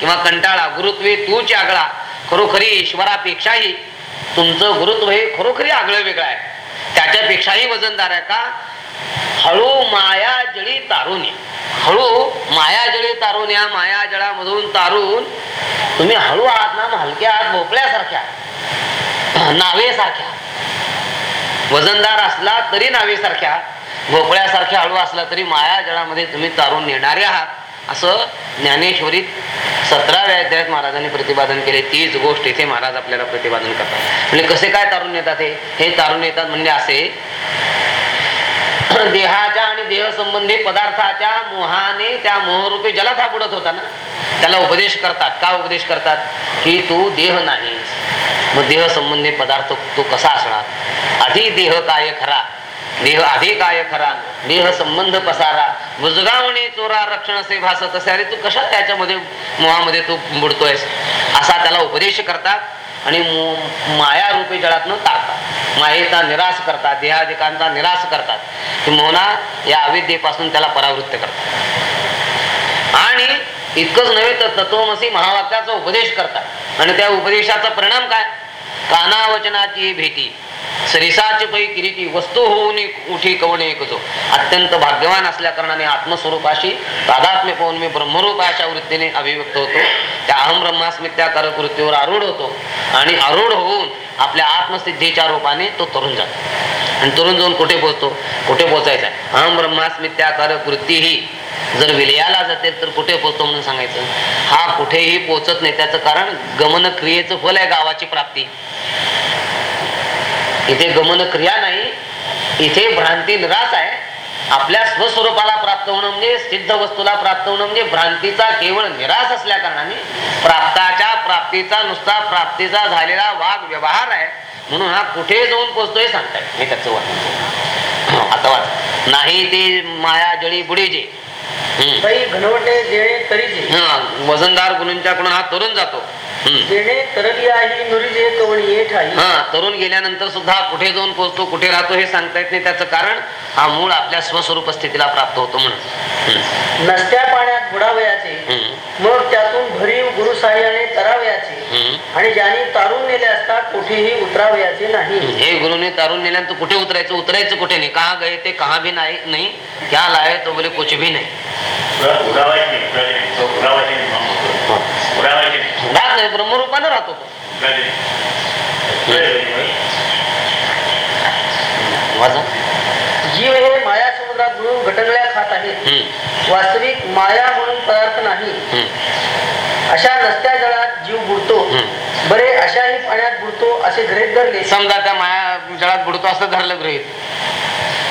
किंवा कंटाळा गुरुत्वे तूच आगळा. खरोखरी ईश्वरापेक्षाही तुमचं गुरुत्व हे खरोखरी आगळं वेगळं आहे. त्याच्यापेक्षाही वजनदार आहे का? हळू माया जळी तारून या. हळू माया जळी तारून या माया जळामधून तारून तुम्ही हळू आहात ना हलक्या आहात भोपळ्यासारख्या नावेसारख्या. वजनदार असला तरी नावेसारख्या भोपळ्यासारख्या हळू असला तरी माया जळामध्ये तुम्ही तारून नेणारे आहात. असं ज्ञानेश्वरीत सतराव्या अध्यायात महाराजांनी प्रतिपादन केले तीच गोष्ट इथे महाराज आपल्याला प्रतिपादन करतात. म्हणजे कसे काय तारून येतात हे? हे तारून येतात म्हणजे असे देहाच्या आणि देह संबंधी पदार्थाच्या मोहाने त्या मोहरूपी जलात हा बुडत होता ना त्याला उपदेश करतात. का उपदेश करतात? की तू देह नाहीस. मग देह संबंधी पदार्थ तू कसा असणार? आधी देह काय खरा? देह आधी काय खरा? देह संबंध पसारा बुजगावणे चोरा रक्षण असे भासत असे. अरे तू कशा त्याच्यामध्ये मोहामध्ये तू बुडतोयस? असा त्याला उपदेश करतात आणि माया रूपी जळातनं तारतात. मायेचा निराश करतात देहाधिकांचा निराश करतात. मोहना या अविद्येपासून त्याला परावृत्त करतात. आणि इतकंच नव्हे तर तत्वमसी महावाक्याचा उपदेश करतात. आणि त्या उपदेशाचा परिणाम काय? कानावचनाची भेटी सरिसाची पै किरीटी वस्तू होऊन उठी कवणे एकचो अत्यंत भाग्यवान असल्या कारणाने आत्मस्वरूपाशी तादात्म्य पाहून मी ब्रह्मरूप अशा वृत्तीने अभिव्यक्त होतो. त्या अहम ब्रह्मास्मित्याकारक वृत्तीवर आरूढ होतो. आणि आरूढ होऊन आपल्या आत्मसिद्धीच्या रूपाने तो तरुण जातो आणि तरुण जाऊन कुठे पोहोचतो? कुठे पोहोचायचा अहम हम ब्रह्मास्मित्याकार वृत्ती ही जर विलयाला जाते तर कुठे पोहोचतो म्हणून सांगायचं? हा कुठेही पोहोचत नाही. त्याचं कारण गमन क्रियेचं फल आहे गावाची प्राप्ती. इथे गमन क्रिया नाही इथे भ्रांती निराश आहे. आपल्या स्वस्वरूपाला प्राप्त होणं म्हणजे सिद्ध वस्तूला प्राप्त होणं म्हणजे भ्रांतीचा केवळ निराश असल्या कारणाने प्राप्ताच्या प्राप्तीचा नुसता प्राप्तीचा झालेला वाघ व्यवहार आहे. म्हणून हा कुठे जाऊन पोचतोय सांगताय हे त्याचं वर्णन. आता वाच. नाही ते माया जळी बुडी जे हम्म. काही घनवटे हा, वजनदार गुरूंच्याकडून हा तरुण जातो. हा तरुण गेल्यानंतर सुद्धा कुठे जाऊन पोहोचतो कुठे राहतो हे सांगता येत नाही. त्याचं कारण हा मूळ आपल्या स्वस्वरूप स्थितीला प्राप्त होतो म्हणून. नसत्या पाण्यात बुडावयाचे. मग त्यातून भरीव गुरु साह्याने तरावयाचे. हम्म. आणि ज्याने तारून नेले असता कुठेही उतरावयाचे नाही. हे गुरुने तारून नेल्यानंतर कुठे उतरायचं उतरायचं कुठे नाही? कहा गए ते कहा भी नाही नाही. क्या लाए तो बोले कुछ भी नाही. म्हणून राहत नाही ब्रह्मरूपानं राहतो. जीव हे माया समुद्रात बुडून गटंगळ्या खात हम्म. वास्तविक माया म्हणून पदार्थ नाही. हम्म. अशा नसत्या जळात जीव बुडतो. हम्म. बरे अशाही पाण्यात बुडतो असे गृहीत धरले समजा त्या माया जळात बुडतो असं धरलं गृहित.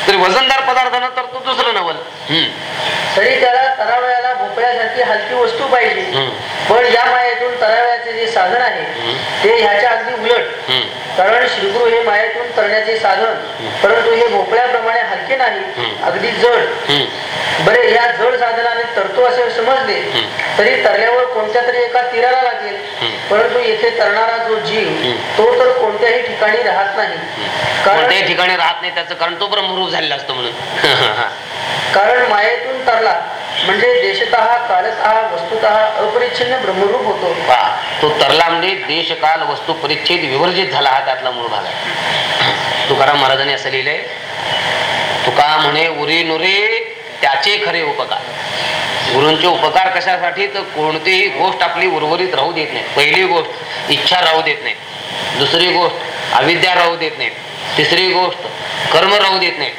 तरी वजनदार पदार्थानं तर तो दुसरं नवल. तरी त्याला तरावयाला भोपळ्यासारखी हलकी वस्तू पाहिजे. पण या मायेतून तरावयाचे जे साधन आहे. ते ह्याच्या अगदी उलट. कारण श्रीगुरु हे मायेतून तरण्याचे साधन परंतु हे भोपळ्याप्रमाणे हलके नाही. अगदी जड. बरे या जड साधनाने तरतो असे समजले. तरी तरल्यावर कोणत्या तरी एका तीराला लागेल. परंतु येथे तरणारा जो जीव. तो तर कोणत्याही ठिकाणी राहत नाही कारण कोणत्याही ठिकाणी राहत नाही त्याचं कारण तो ब्रह्मरूप झालेला असतो म्हणून. कारण मायेतून तरला म्हणजे देशत कालत वस्तुत अपरिच्छिन्न ब्रह्मरूप होतो. तो तरला म्हणजे देश काल वस्तू परिच्छेद विवर्जित झाला हा त्यातला मूळ भाग आहे. तुकाराम महाराजांनी असं लिहिलंय तुका म्हणे उरी नुरे त्याचे खरे उपकार. गुरूंचे उपकार कशासाठी? तर कोणतीही गोष्ट आपली उर्वरित राहू देत नाही. पहिली गोष्ट इच्छा राहू देत नाही. दुसरी गोष्ट अविद्या राहू देत नाही. तिसरी गोष्ट कर्म राहू देत नाही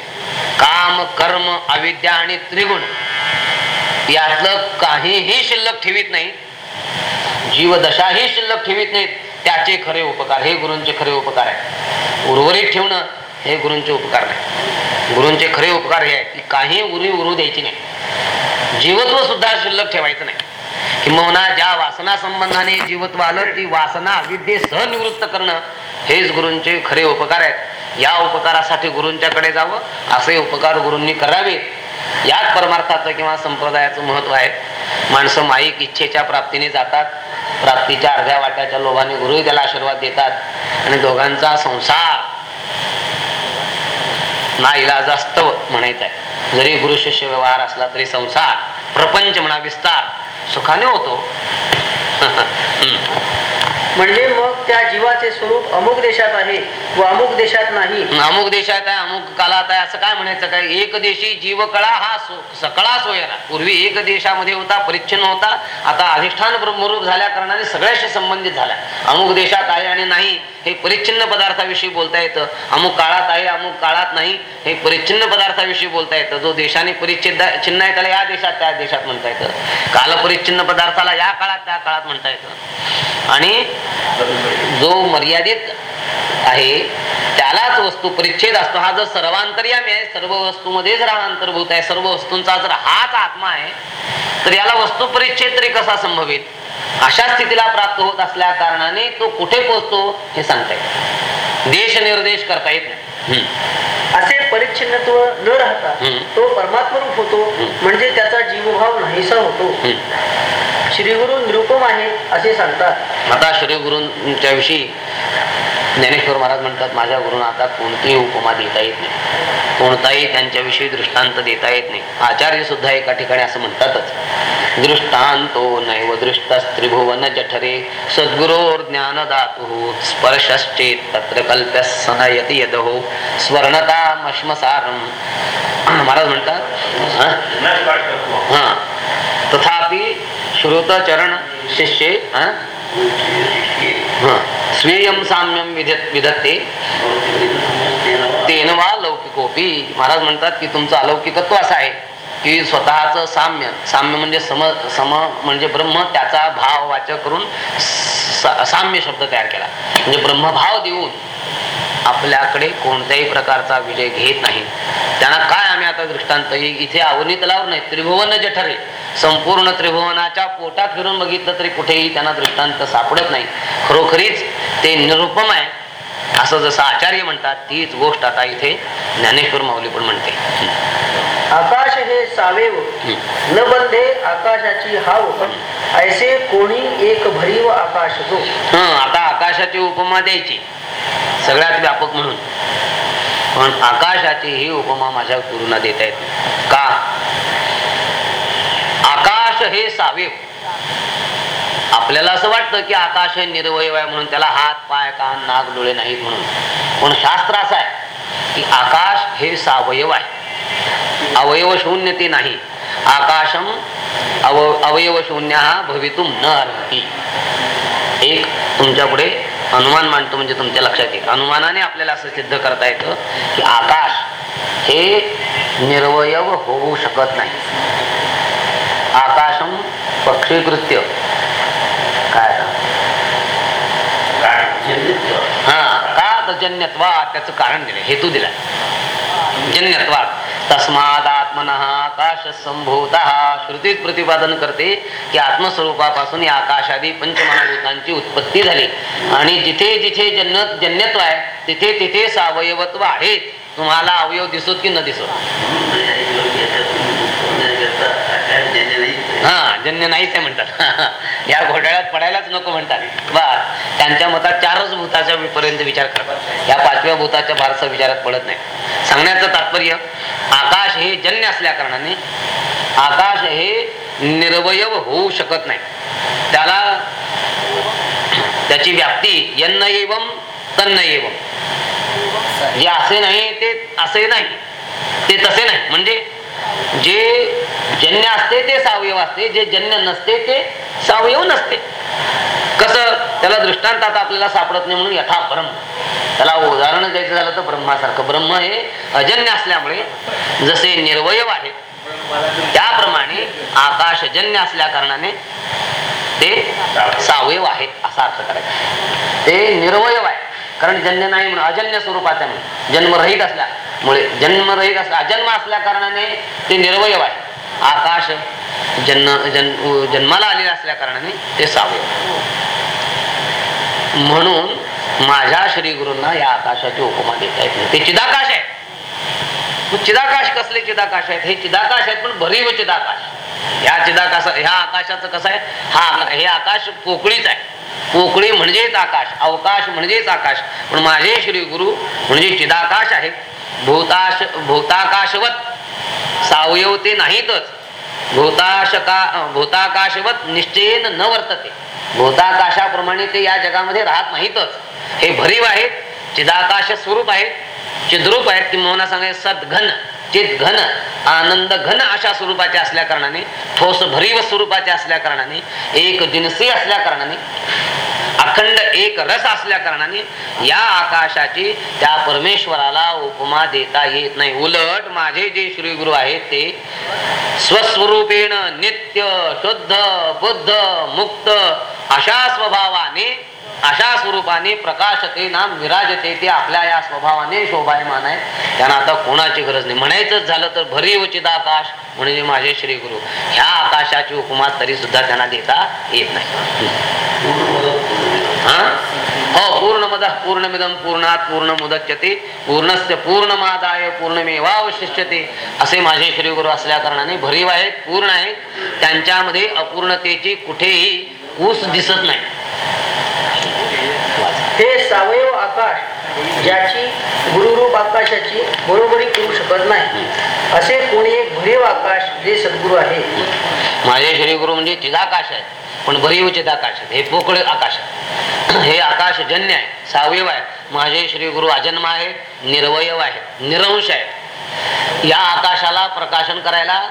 काम कर्म अविद्या आणि त्रिगुण यातलं काहीही शिल्लक ठेवीत नाही जीवदशाही शिल्लक ठेवीत नाहीत. त्याचे खरे उपकार हे गुरूंचे खरे उपकार आहे उर्वरित ठेवणं हे गुरूंचे उपकार नाही. गुरूंचे खरे उपकार हे आहे की काही उरी उरू द्यायची नाही. जीवत्व सुद्धा शिल्लक ठेवायचं नाही. किंबहुना ज्या वासना संबंधाने जीवत्व आलं ती वासना अविद्येसह निवृत्त करणं हेच गुरूंचे खरे उपकार आहेत. या उपकारासाठी गुरूंच्याकडे जावं असे उपकार गुरूंनी करावे याच परमार्थाचं किंवा संप्रदायाचं महत्त्व आहे. माणसं माईक इच्छेच्या प्राप्तीने जातात प्राप्तीच्या अर्ध्या वाट्याच्या लोभाने गुरुही त्याला आशीर्वाद देतात आणि दोघांचा संसार ना इलाजास्तव म्हणायचा आहे जरी गुरु शिष्य व्यवहार असला तरी संसार प्रपंच म्हणा विस्तार सुखाने होतो हम्म. म्हणजे मग त्या जीवाचे स्वरूप अमुक देशात आहे व अमुक देशात नाही. अमुक देशात आहे अमुक कालात आहे असं काय म्हणायचं काय? एक देशी जीवकळा हा सो- सकळा सोयरा. पूर्वी एक देशामध्ये होता परिच्छिन्न होता. आता अधिष्ठान ब्रह्मरूप झाल्या कारणाने सगळ्याशी संबंधित झाला अमुक देशात आहे आणि नाही हे परिच्छिन्न पदार्थाविषयी बोलता येतं. अमुक काळात आहे अमुक काळात नाही हे परिच्छिन्न पदार्थाविषयी बोलता येतं. जो देशाने परिच्छिन्न चिन्ह आहे त्याला या देशात त्या देशात म्हणता येतं. काल परिच्छिन्न पदार्थाला या काळात त्या काळात म्हणता येतं. आणि जो मर्यादित आहे त्यालाच वस्तू परिच्छेद असतो. हा जर सर्वांतर्यामी आहे सर्व वस्तूमध्येच राहा अंतर्भूत आहे सर्व वस्तूंचा जर हाच आत्मा आहे तर याला वस्तू परिच्छेद तरी कसा संभवित? अशा स्थितीला प्राप्त होत असल्या कारणाने तो कुठे पोहोचतो हे सांगता येत देश निर्देश करता येत नाही. असे परिच्छिन्नत्व न राहता. तो परमात्मरूप होतो. म्हणजे त्याचा जीवभाव नाहीसा होतो. श्रीगुरु निरुपम आहेत असे सांगतात आता श्री गुरूंच्या विषयी ज्ञानेश्वर महाराज म्हणतात माझ्या गुरुना आता कोणतीही उपमा देता येत नाही. कोणताही त्यांच्याविषयी दृष्टांत देता येत नाही. आचार्य सुद्धा एका ठिकाणी असं म्हणतातच. दृष्टांतो नैव दृष्ट त्रिभुवन जठरे सद्गुरोर ज्ञान दातु स्पर्शश्चेत तत्र कल्प्य सनयति यदहो स्वर्णता मश्मसारम महाराज म्हणतात हा? तथापि श्रोत चरण शिष्ये हा? हा. साम्यम विध विधत्ते. तेन वा लौकिकोपी महाराज म्हणतात की तुमचं अलौकिकत्व असं आहे की स्वतःच साम्य. साम्य म्हणजे सम सम म्हणजे ब्रह्म त्याचा भाव वाचक करून साम्य शब्द तयार केला. म्हणजे ब्रह्मभाव देऊन आपल्याकडे कोणत्याही प्रकारचा विजय घेत नाही. त्यांना काय आम्ही आता दृष्टांत? इथे अवनी तलावर नाही त्रिभुवन ठरे संपूर्ण त्रिभुवनाच्या पोटात फिरून बघितलं तरी कुठेही त्यांना दृष्टांत सापडत नाही. खरोखरीच ते निरुपम आहे असं जसं आचार्य म्हणतात तीच गोष्ट आता इथे ज्ञानेश्वर माऊली पण म्हणते. आकाश हे सावेव न बंधे आकाशाची हाव ऐसे कोणी एक भरीव आकाश जो हं आता आकाशाची उपमा द्यायची. सगळ्यात व्यापक म्हणून. पण आकाशाची ही उपमा माझ्या गुरुना देता येत का? आकाश हे सावेव आपल्याला असं वाटतं की आकाश हे निर्वयव आहे म्हणून त्याला हात पाय कान नाक डोळे नाहीत म्हणून. पण शास्त्र असं आहे की आकाश हे सावयव आहे. अवयव शून्य ते नाही. आकाशम अव अवयव शून्य हा भवितुम न अर्हती. एक तुमच्यापुढे अनुमान मांडतो म्हणजे तुमच्या लक्षात येईल. अनुमानाने आपल्याला असं सिद्ध करता येतं की आकाश हे निर्वयव होऊ शकत नाही. आकाशम पक्षीकृत्य. काय? हा का तर जन्यत्वा त्याचं कारण दिलं हेतू दिला जन्यत्वा तस्माद आत्मन आकाश संभूत श्रुतीत प्रतिपादन करते की आत्मस्वरूपापासून या आकाशादी पंचमहाभूतांची उत्पत्ती झाली. आणि जिथे जिथे जन्य जन्यत्व आहे तिथे तिथे सावयवत्व आहे तुम्हाला अवयव दिसत की न दिसत? हा. जन्य नाहीच आहे म्हणतात. या घोटाळ्यात पडायलाच नको म्हणतात. बर त्यांच्या मतात चारच भूताच्या पर्यंत विचार करतात. या पाचव्या भूताच्या फारसा विचारात पडत नाही. सांगण्याचं तात्पर्य आकाश हे जन्य असल्या कारणाने आकाश हे निर्वयव होऊ शकत नाही. त्याला त्याची व्याप्ती यन्न एवम तन्न एवम जे असे नाही ते असे नाही. ते तसे नाही. म्हणजे जे जन्य असते ते सावयव असते. जे जन्य नसते ते सावयव नसते. कसं? त्याला दृष्टांत आता आपल्याला सापडत नाही म्हणून यथा ब्रह्म. त्याला उदाहरण द्यायचं झालं तर ब्रह्मासारखं. ब्रह्म हे अजन्य असल्यामुळे जसे निर्वयव आहे त्याप्रमाणे आकाशजन्य असल्या कारणाने ते सावयव आहे असा अर्थ करायचा. ते निर्वयव आहे. कारण जन्य नाही म्हणून अजन्य स्वरूपाचा म्हणून. जन्मरहित असल्यामुळे जन्मरहित असल्या अजन्म असल्या कारणाने ते निर्वयव आहे. आकाश जन्म जन्म जन्माला आलेला असल्या कारणाने ते सावयव म्हणून माझ्या श्री गुरूंना या आकाशाची उपमा देता येत नाही. ते चिदाकाश आहे. चिदाकाश कसले चिदाकाश आहेत? हे चिदाकाश आहेत पण भरीव चिदाकाश. ह्या चिदाकाश ह्या आकाशाचं कसं आहे? हा हे आकाश पोकळीच आहे. पोकळी म्हणजेच आकाश अवकाश म्हणजेच आकाश. पण माझे श्री गुरु म्हणजे चिदाकाश आहे. भूताश भूताकाशवत सावयव ते नाहीतच. भूताशका भूताकाशवत निश्चयेन न वर्तते. भूताकाशाप्रमाणे ते या जगामध्ये राहत नाहीतच. हे भरीव आहेत. चिदाकाश स्वरूप आहेत चिद्रूप आहेत मोहना सांगायचं सद्घन चित घन आनंद घन अशा स्वरूपाचे असल्या कारणाने ठोस भरीव स्वरूपाचे असल्या कारणाने एक जिनसी असल्या कारणाने अखंड एक रस असल्या कारणाने या आकाशाची त्या परमेश्वराला उपमा देता येत नाही. उलट माझे जे श्री गुरु आहेत ते स्वस्वरूपेण नित्य शुद्ध बुद्ध मुक्त अशा स्वभावाने अशा स्वरूपाने प्रकाशते नाम विराजते ते आपल्या या स्वभावाने शोभायमान आहे. त्यांना आता कोणाची गरज नाही. म्हणायचंच झालं तर भरीव चिदाकाश म्हणजे माझे श्री गुरु ह्या आकाशाची उपमा तरी सुद्धा त्यांना देता येत नाही. हा? हो पूर्णमद पूर्णमिदम पूर्णात पूर्ण मुदच्यते पूर्णस्य पूर्णमादाय पूर्णमेवावशिष्यते. असे माझे श्री गुरु असल्या कारणाने भरीव आहेत पूर्ण आहेत. त्यांच्यामध्ये अपूर्णतेची कुठेही ऊस दिसत नाही. हे सावयव आकाश ज्याची गुरुरूप आकाशाची बरोबरी करू शकत नाही. असे कोणी एक भरीव आकाश जे सद्गुरू आहे. माझे श्री गुरु म्हणजे चिदाकाश आहे पण भरीव चिदाकाश आहे. हे पोकळ आकाश आहे. हे आकाश जन्य आहे सावयव आहे. माझे श्री गुरु अजन्म आहे निर्वयव आहे निरंश आहे. या आकाशाला प्रकाशन करायला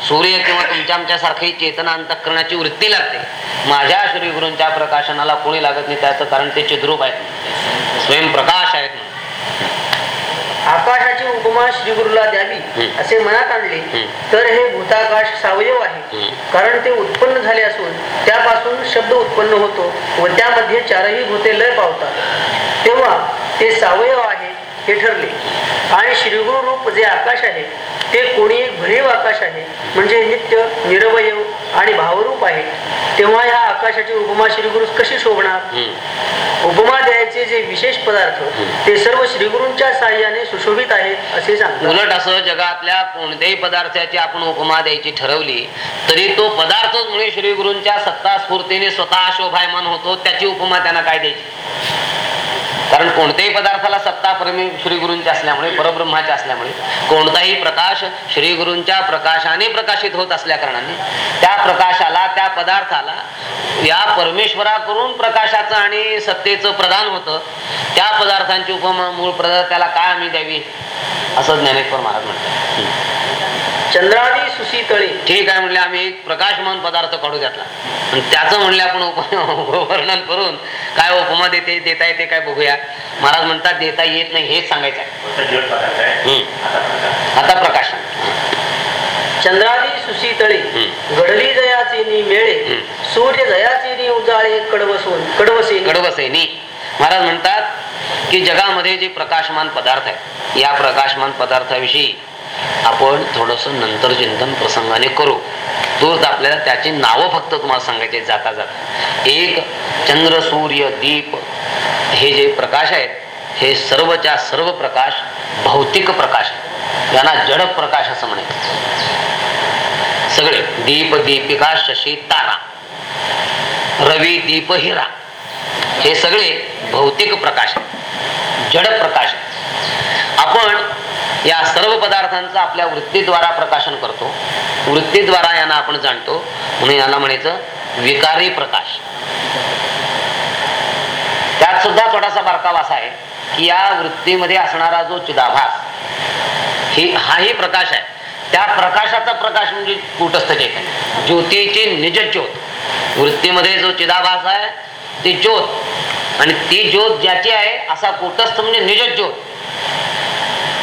सूर्य किंवा तुमच्या आमच्या सारखी चेतना अंतकरणाची वृत्ती लागते माझ्या श्री गुरूंच्या प्रकाशनाला कोणी लागत नाही त्याचं कारण ते चिद्रूप आहेत स्वयंप्रकाश आहेत आकाशाची उपमा श्री गुरुला द्यावी. असे मनात आणले. तर हे भूताकाश सावयव आहे. कारण ते उत्पन्न झाले असून त्यापासून शब्द उत्पन्न होतो व त्यामध्ये चारही भूते लय पावतात तेव्हा ते सावयव आहे हे ठरले. आणि श्रीगुरु रूप जे आकाश आहे ते कोणी एक भरीव आकाश आहे म्हणजे नित्य निरवयव आणि भावरूप आहे तेव्हा या आकाशाची उपमा श्रीगुरु कशी शोभणार. उपमा द्यायचे जे विशेष पदार्थ ते सर्व श्रीगुरूंच्या साह्याने सुशोभित आहेत असे सांगतात. उलट असं जगातल्या कोणत्याही पदार्थाची आपण उपमा द्यायची ठरवली तरी तो पदार्थच मुळे श्री गुरूंच्या सत्ता स्फूर्तीने स्वतः शोभायमान होतो त्याची उपमा त्यांना काय द्यायची? कारण कोणत्याही पदार्थाला सत्ता परमे श्री गुरूंची असल्यामुळे परब्रह्माचे असल्यामुळे कोणताही प्रकाश श्री गुरूंच्या प्रकाशाने प्रकाशित होत असल्या कारणाने त्या प्रकाशाला त्या पदार्थाला या परमेश्वराकडून प्रकाशाचं आणि सत्तेचं प्रदान होतं. त्या पदार्थांची उपमा मूळ पदार्थ त्याला काय आम्ही द्यावी? असं ज्ञानेश्वर महाराज म्हणतात. चंद्रादी सुशीतळे. ठीक आहे म्हणले आम्ही एक प्रकाशमान पदार्थ काढू त्यातला. आणि त्याचं म्हणले आपण वर्णन करून काय उपमा देते देता येते काय बघूया. महाराज म्हणतात देता येत नाही हेच सांगायचं आहे. आहे. आता प्रकार. आता प्रकाश. चंद्रादी सुशीतळे. घडली जयाचे नि मेळे. सूर्य जयाचे नि उजाळे कडवसून कडवसे कडवसेनी. महाराज म्हणतात की जगामध्ये जे प्रकाशमान पदार्थ आहेत या प्रकाशमान पदार्थाविषयी आपण थोडस नंतर चिंतन प्रसंगाने करू. तोच आपल्याला त्याची नावं फक्त तुम्हाला सांगायचे जाता जाता. एक चंद्र सूर्य दीप हे जे प्रकाश आहेत हे सर्वच्या सर्व प्रकाश भौतिक प्रकाश यांना जड प्रकाश असं म्हणायचं. सगळे दीप दीपिका शशी तारा. रवी दीप हिरा. हे सगळे भौतिक प्रकाश जड प्रकाश आपण या सर्व पदार्थांचं आपल्या वृत्तीद्वारा प्रकाशन करतो. वृत्तीद्वारा यांना आपण जाणतो. म्हणून याला म्हणायचं विकारी प्रकाश. त्यात सुद्धा थोडासा बारकावा असा आहे की या वृत्तीमध्ये असणारा जो चिदाभास ही हाही प्रकाश आहे. त्या प्रकाशाचा प्रकाश म्हणजे कुटस्थ चैतन्य. ज्योतीची निज ज्योत. वृत्तीमध्ये जो चिदाभास आहे ती ज्योत. आणि ती ज्योत ज्याची आहे असा कुटस्थ म्हणजे निज ज्योत.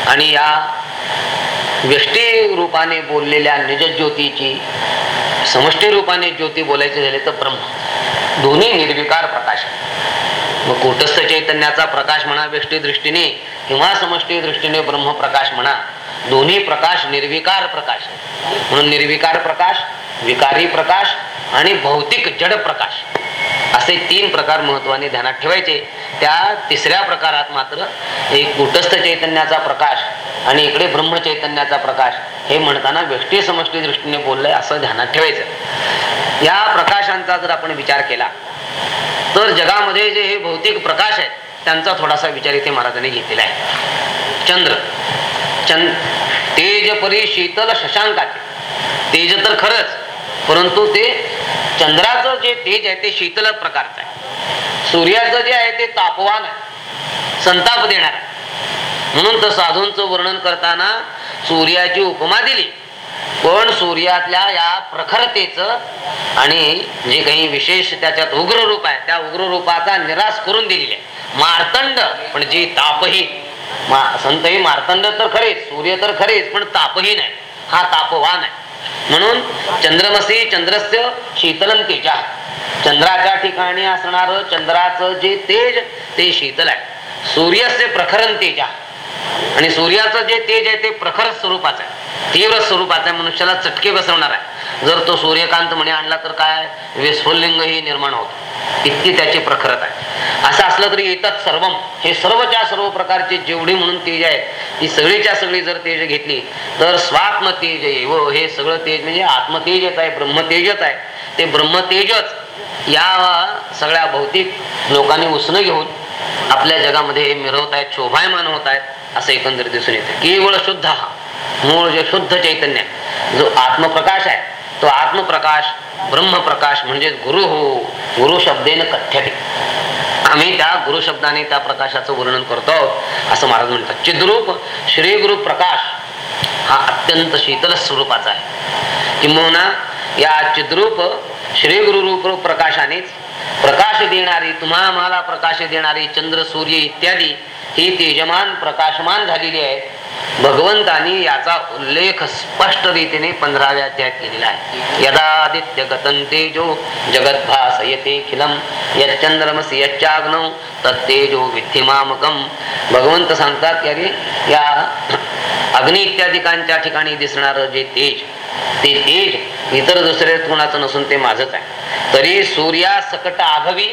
आणि या व्यष्टी रूपाने बोललेल्या निज ज्योतीची समष्टी रूपाने ज्योती बोलायचे झाले तर ब्रह्म. दोन्ही निर्विकार प्रकाश. मग कुटस्थ चैतन्याचा प्रकाश म्हणा व्यष्टी दृष्टीने किंवा समष्टी दृष्टीने ब्रह्म प्रकाश म्हणा दोन्ही प्रकाश निर्विकार प्रकाश. म्हणून निर्विकार प्रकाश विकारी प्रकाश आणि भौतिक जड प्रकाश. असे तीन प्रकार महत्वाने ध्यानात ठेवायचे. त्या तिसऱ्या प्रकारात मात्र एक कुटस्थ चैतन्याचा प्रकाश आणि इकडे ब्रह्म चैतन्याचा प्रकाश हे म्हणताना व्यष्टी समष्टी दृष्टीने बोललंय असं ध्यानात ठेवायचं. या प्रकाशांचा जर आपण विचार केला तर जगामध्ये जे हे भौतिक प्रकाश आहेत त्यांचा थोडासा विचार इथे महाराजांनी घेतलेला आहे. चंद्र चंद तेज परी शीतल शशांकाचे. तेज तर खरंच परंतु ते चंद्राचं जे तेज आहे ते शीतल प्रकारचं आहे. सूर्याचं जे आहे ते तापवान आहे. संताप देणार आहे. म्हणून तर साधूंचं वर्णन करताना सूर्याची उपमा दिली. पण सूर्यातल्या या प्रखरतेचं आणि जे काही विशेष त्याच्यात उग्र रूप आहे त्या उग्र रूपाचा निराश करून दिलेला आहे. मार्तंड पण जी तापही मा संतही मार्तंड तर खरेच सूर्य तर खरेच पण तापही नाही हा तापवान आहे. म्हणून चंद्रमसी चंद्रस्य शीतलन तेजा. चंद्राच्या ठिकाणी असणार चंद्राचं जे तेज ते शीतल आहे. सूर्यस्य प्रखरन तेजा. आणि सूर्याचं जे तेज आहे ते प्रखर स्वरूपाचं आहे. तीव्र स्वरूपाचं आहे. मनुष्याला चटके बसवणार आहे. जर तो सूर्यकांत म्हणे आणला तर काय विस्फुल्लिंगही निर्माण होत. इतकी त्याची प्रखरत आहे. असं असलं तरी येतात सर्वम हे सर्वच्या सर्व प्रकारचे जेवढी म्हणून तेज आहे ती सगळीच्या सगळी जर तेज घेतली तर स्वात्म तेज व हे सगळं तेज म्हणजे आत्मतेजच आहे ब्रह्मतेजच आहे. ते ब्रह्मतेजच या सगळ्या भौतिक लोकांनी उसणं घेऊन आपल्या जगामध्ये मिरवत आहेत शोभायमान होत आहेत. असं एकंदर दिसून येते. केवळ शुद्ध हा. मूळ जे शुद्ध चैतन्य जो आत्मप्रकाश आहे तो आत्मप्रकाश ब्रह्मप्रकाश म्हणजे गुरु हो गुरु शब्देन कथ्यते. आम्ही त्या गुरु शब्दाने त्या प्रकाशाचं वर्णन करतो. असं महाराज म्हणतात. चिद्रूप श्री गुरु प्रकाश हा अत्यंत शीतल स्वरूपाचा आहे. किंबहुना या चिद्रूप श्री गुरु रूप प्रकाशानेच प्रकाश देणारी तुम्हा आम्हाला प्रकाश देणारी चंद्र सूर्य इत्यादी ही तेजमान प्रकाशमान झालेली आहे. भगवंतानी याचा उल्लेख स्पष्ट रीतीने पंधराव्या अध्याय केलेला आहे. यदादित्य गतं तेजो जगत भासयते खिलम यच्चंद्रमसी यच्चाग्नौ तत्तेजो विद्धिमामकम. भगवंत सांगतात की अरे या अग्नी इत्यादिकांच्या ठिकाणी दिसणारं जे तेज ते तेज इतर दुसरे कोणाचं नसून ते माझंच आहे. तरी सूर्या सकट आघवी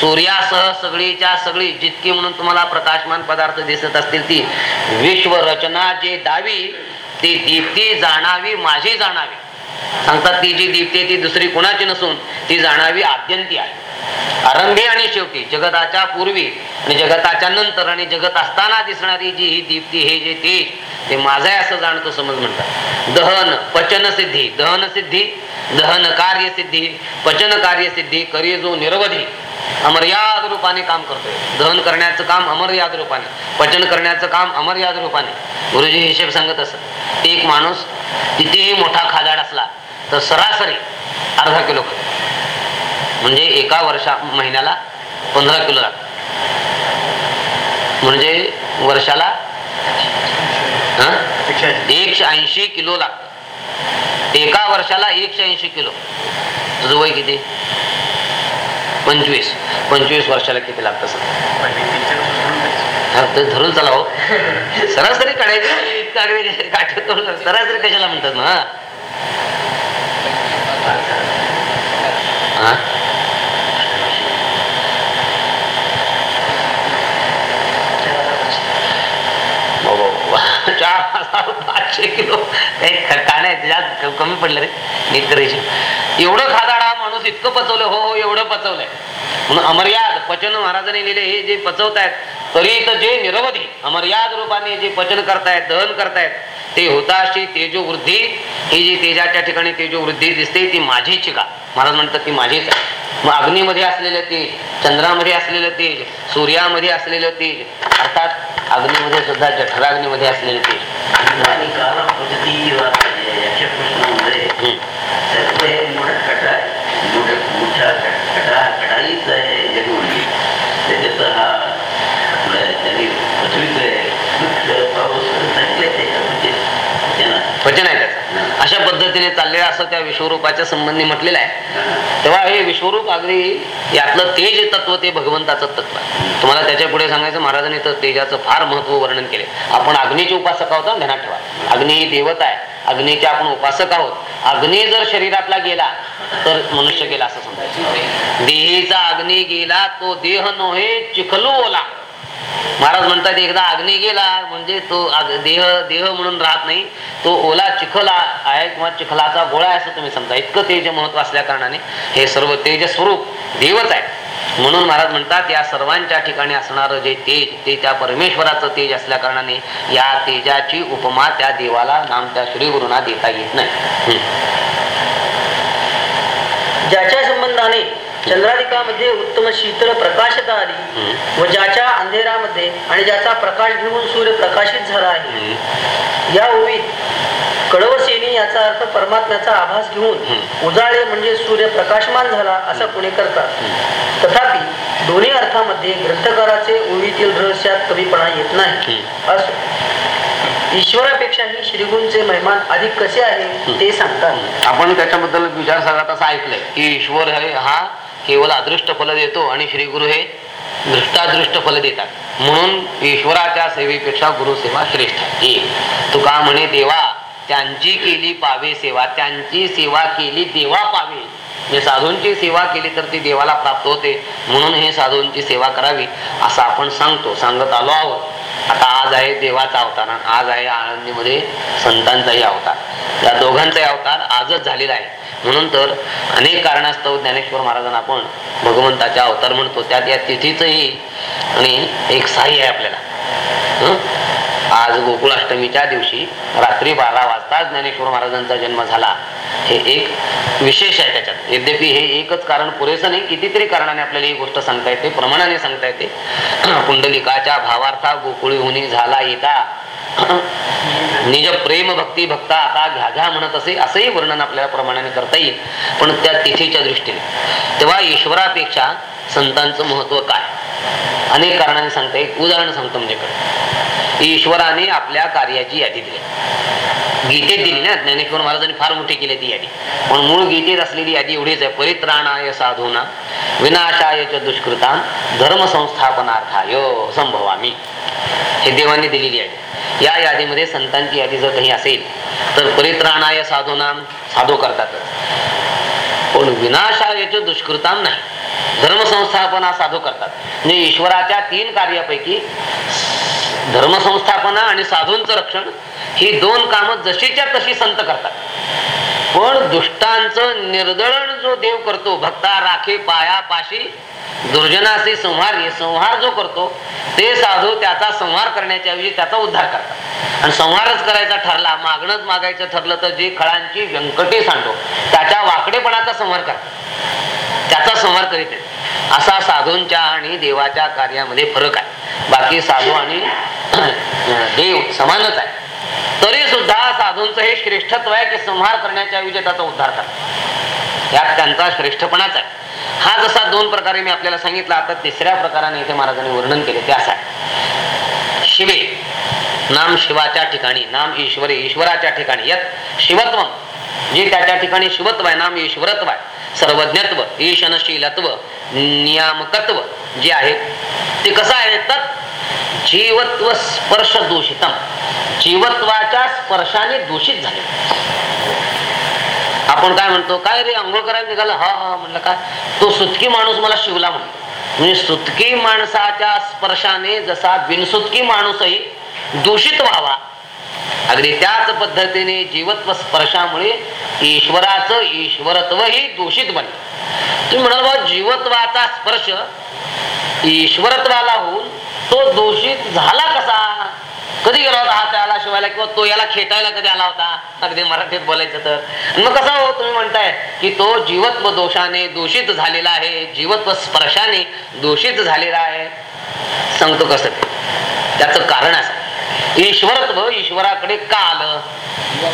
सूर्यासह सगळीच्या सगळी जितकी म्हणून तुम्हाला प्रकाशमान पदार्थ दिसत असतील ती विश्व रचना जे दावी ती दीप्ती जाणावी माझी जाणावी. सांगतात ती जी दीप्ती आहे ती दुसरी कोणाची नसून ती जाणावी आद्यंती आहे. आरंभी आणि शेवटी जगताच्या पूर्वी आणि जगताच्या नंतर आणि जगत असताना दिसणारी जी ही दीप्ती हे जे तेज ते माझं आहे असं जाणतो समज म्हणतात. दहन पचन सिद्धी दहन सिद्धी दहन कार्य सिद्धी पचन कार्य सिद्धी करी जो निरवधी अमर्याद रूपाने काम करतोय. दहन करण्याचं काम अमर्याद रूपाने पचन करण्याचं काम अमर्याद रूपाने. गुरुजी हिशेब सांगत असत एक माणूस कितीही मोठा खादाड असला तर सरासरी अर्धा किलो खातो. म्हणजे एका वर्षा महिन्याला पंधरा किलो लागत. म्हणजे वर्षाला एकशे ऐंशी किलो लागत. एका वर्षाला एकशे ऐंशी किलो. तुझं वय किती? पंचवीस. पंचवीस वर्षाला किती लागतं सर धरून चला हो. सरासरी काढायची म्हणजे काठी सरासरी कशाला म्हणतात ना हा बाबा, बाबा. चार हजार पाचशे किलो. काय नाही कमी पडलं रे. नीट एवढं खादाडा माणूस इतकं पचवलं हो हो एवढं पचवलंय. म्हणून अमर्याद पचन महाराजांनी लिहिले हे जे पचवतायत तरी तर जे निरवधी अमर्याद रूपाने जे पचन करतायत दहन करतायत ते होताशी तेजो वृद्धी ही जी तेजाच्या ठिकाणी तेजो वृद्धी दिसते ती माझीच का? महाराज म्हणतात ती माझीच आहे. मग अग्नीमध्ये असलेलं तेज चंद्रामध्ये असलेलं तेज सूर्यामध्ये असलेलं तेज अर्थात अग्नीमध्ये सुद्धा जठराग्नीमध्ये असलेलं तेज. आणि कालपद्धती किंवा याच्या प्रश्नामध्ये हम्म. सर्व हे मोठा कटा आहे मोठा मोठा कटा कटाईच आहे जग म्हणजे त्याच्यात हा आपलं त्यांनी पृथ्वीचं आहे वृक्ष पाऊस सगळे त्याच्यामध्ये त्यानं वचन आहे त्याचं अशा पद्धतीने चाललेलं असं त्या विश्वरूपाच्या संबंधी म्हटलेलं आहे. तेव्हा हे विश्वरूप अगदी यातलं तेज तत्व ते भगवंताचं तत्व आहे. तुम्हाला त्याच्या पुढे सांगायचं महाराजांनी तर तेजाचं फार महत्त्व वर्णन केले. आपण अग्नीचे उपासक आहोत ध्यानात ठेवा. अग्नी ही देवता आहे. अग्नीचे आपण उपासक आहोत. अग्नी जर शरीरातला गेला तर मनुष्य गेला असं समजायचं. देहीचा अग्नी गेला तो देह नोहे चिखलू ओला महाराज म्हणतात एकदा अग्नी गेला म्हणजे तो देह देह म्हणून राहत नाही. तो ओला चिखला आहे किंवा चिखलाचा गोळा आहे असं तुम्ही समजा. इतकं तेज महत्त्व असल्या कारणाने हे सर्व तेज स्वरूप देवच आहे. म्हणून महाराज म्हणतात या सर्वांच्या ठिकाणी असणारं जे तेज ते त्या परमेश्वराचं तेज असल्या कारणाने या तेजाची उपमा त्या देवाला नाम त्या श्री गुरुना देता येत नाही. हम्म. ज्याच्या संबंधाने चंद्राधिकामध्ये उत्तम शीतळ प्रकाशता आली. व ज्याच्या अंधेरामध्ये आणि ज्याचा प्रकाश घेऊन सूर्य प्रकाशित झाला आहे. या ओवीत कडवसेनी याचा अर्थ परमात्म्याचा आभास घेऊन. उजाळे म्हणजे सूर्य प्रकाशमान झाला असं पुणे करतात. तथापि दोन्ही अर्थामध्ये ग्रंथकाराचे ओवीतील रहस्यात कमीपणा येत नाही. असो. ईश्वरापेक्षाही श्रीगुणचे महिमान अधिक कसे आहे ते सांगतात. आपण त्याच्याबद्दल विचार सगळा तसा ऐकलंय की ईश्वर हे हा केवळ अदृष्ट फल देतो आणि श्री गुरु हे दृष्टादृष्ट फल देतात म्हणून ईश्वराच्या सेवेपेक्षा गुरुसेवा श्रेष्ठ आहे. तुका म्हणे देवा त्यांची केली पावे सेवा त्यांची सेवा केली देवा पावे म्हणजे साधूंची सेवा केली तर ती देवाला प्राप्त होते. म्हणून हे साधूंची सेवा करावी असं आपण सांगतो सांगत आलो आहोत. आता आज आहे देवाचा अवतार आणि आज आहे आळंदीमध्ये संतांचाही अवतार. या दोघांचाही अवतार आजच झालेला आहे. म्हणून तर अनेक कारणास्तव ज्ञानेश्वर महाराजांना आपण भगवंताचे अवतार म्हणतो. त्यात या तिथीचंही आणि एक साई आहे आपल्याला. आज गोकुळाष्टमीच्या दिवशी रात्री बारा वाजता ज्ञानेश्वर महाराजांचा जन्म झाला. हे एक विशेष आहे त्याच्यात. यद्यपि हे एकच कारण पुरेसं नाही कितीतरी कारणाने आपल्याला ही गोष्ट सांगता येते प्रमाणाने सांगता येते. पुंडलिकाच्या भावार्था गोकुळी होणी झाला येता निज प्रेम भक्ती भक्ता आता घ्या घ्या म्हणत असे असंही वर्णन आपल्याला प्रमाणाने करता येईल. पण त्या तिथीच्या दृष्टीने. तेव्हा ईश्वरापेक्षा संतांचं महत्त्व काय? अनेक कारणाने सांगता येईल. उदाहरण सांगतो म्हणजे. ईश्वराने आपल्या कार्याची यादी दिली. गीतेत दिली ना ज्ञानेश्वर महाराजांनी फार मोठी केली ती यादी. पण मूळ गीतेत असलेली यादी एवढीच आहे परित्राणाय साधूना विनाशाय च धर्म संस्थापनार्थाय संभवामी. हे देवाने दिलेली यादी. या यादीमध्ये संतांची यादी जर काही असेल तर परित्राणाय साधूना साधू करतातच पण विनाशायच दुष्कृतान नाही धर्मसंस्थापना साधू करतात. म्हणजे ईश्वराच्या तीन कार्यापैकी धर्मसंस्थापना आणि साधूंचं रक्षण ही दोन कामं जशीच्या तशी संत करतात. पण दुष्टांचं निर्दळण जो देव करतो भक्ता राखे पाया पाशी दुर्जनाशी संहार हे संहार जो करतो ते साधू त्याचा संहार करण्याच्या ऐवजी त्याचा उद्धार करतात. आणि संहारच करायचा ठरला मागणंच मागायचं ठरलं तर जे खळांची व्यंकटे सांडो त्याच्या वाकडेपणाचा संहार करतात त्याचा संहार करीत असा साधूंच्या आणि देवाच्या कार्यामध्ये फरक आहे. बाकी साधू आणि देव समानच आहे. तरी सुद्धा साधूंचं हे श्रेष्ठत्व आहे की संहार करण्याच्या विजेताचा उद्धार करतात यात त्यांचा श्रेष्ठपणाच आहे. हा जसा दोन प्रकारे मी आपल्याला सांगितला आता तिसऱ्या प्रकाराने इथे महाराजांनी वर्णन केले ते असं आहे. शिवे नाम शिवाच्या ठिकाणी नाम ईश्वरे ईश्वराच्या ठिकाणी यात शिवत्व जे त्याच्या ठिकाणी शिवत्व आहे नाम ईश्वरत्व आहे. सर्वज्ञत्व ईशनशीलत्व नियामकत्व जे आहे ते कसं आहे? तत् जीवत्व स्पर्श दूषितम. जीवत्वाच्या स्पर्शाने दूषित झाले. आपण काय म्हणतो काय रे आंघोळ करायला निघाला? हा हा म्हणलं काय? तो सुतकी माणूस मला शिवला म्हणतो. म्हणजे सुतकी माणसाच्या स्पर्शाने जसा बिनसुतकी माणूसही दूषित व्हावा अगदी त्याच पद्धतीने जीवत्व स्पर्शामुळे ईश्वराचं ईश्वरत्वही दूषित बनले. तुम्ही म्हणाल बा जीवत्वाचा स्पर्श ईश्वरत्वाला होऊन तो दूषित झाला कसा? कधी गेला होता हा त्याला शिवायला किंवा तो याला खेटायला कधी आला होता? अगदी मराठीत बोलायचं तर. मग कसा हो तुम्ही म्हणताय की तो जीवत्व दोषाने दूषित झालेला आहे जीवत्व स्पर्शाने दूषित झालेला आहे. सांगतो कसं त्याचं कारण असं. ईश्वरत्व ईश्वराकडे का आलं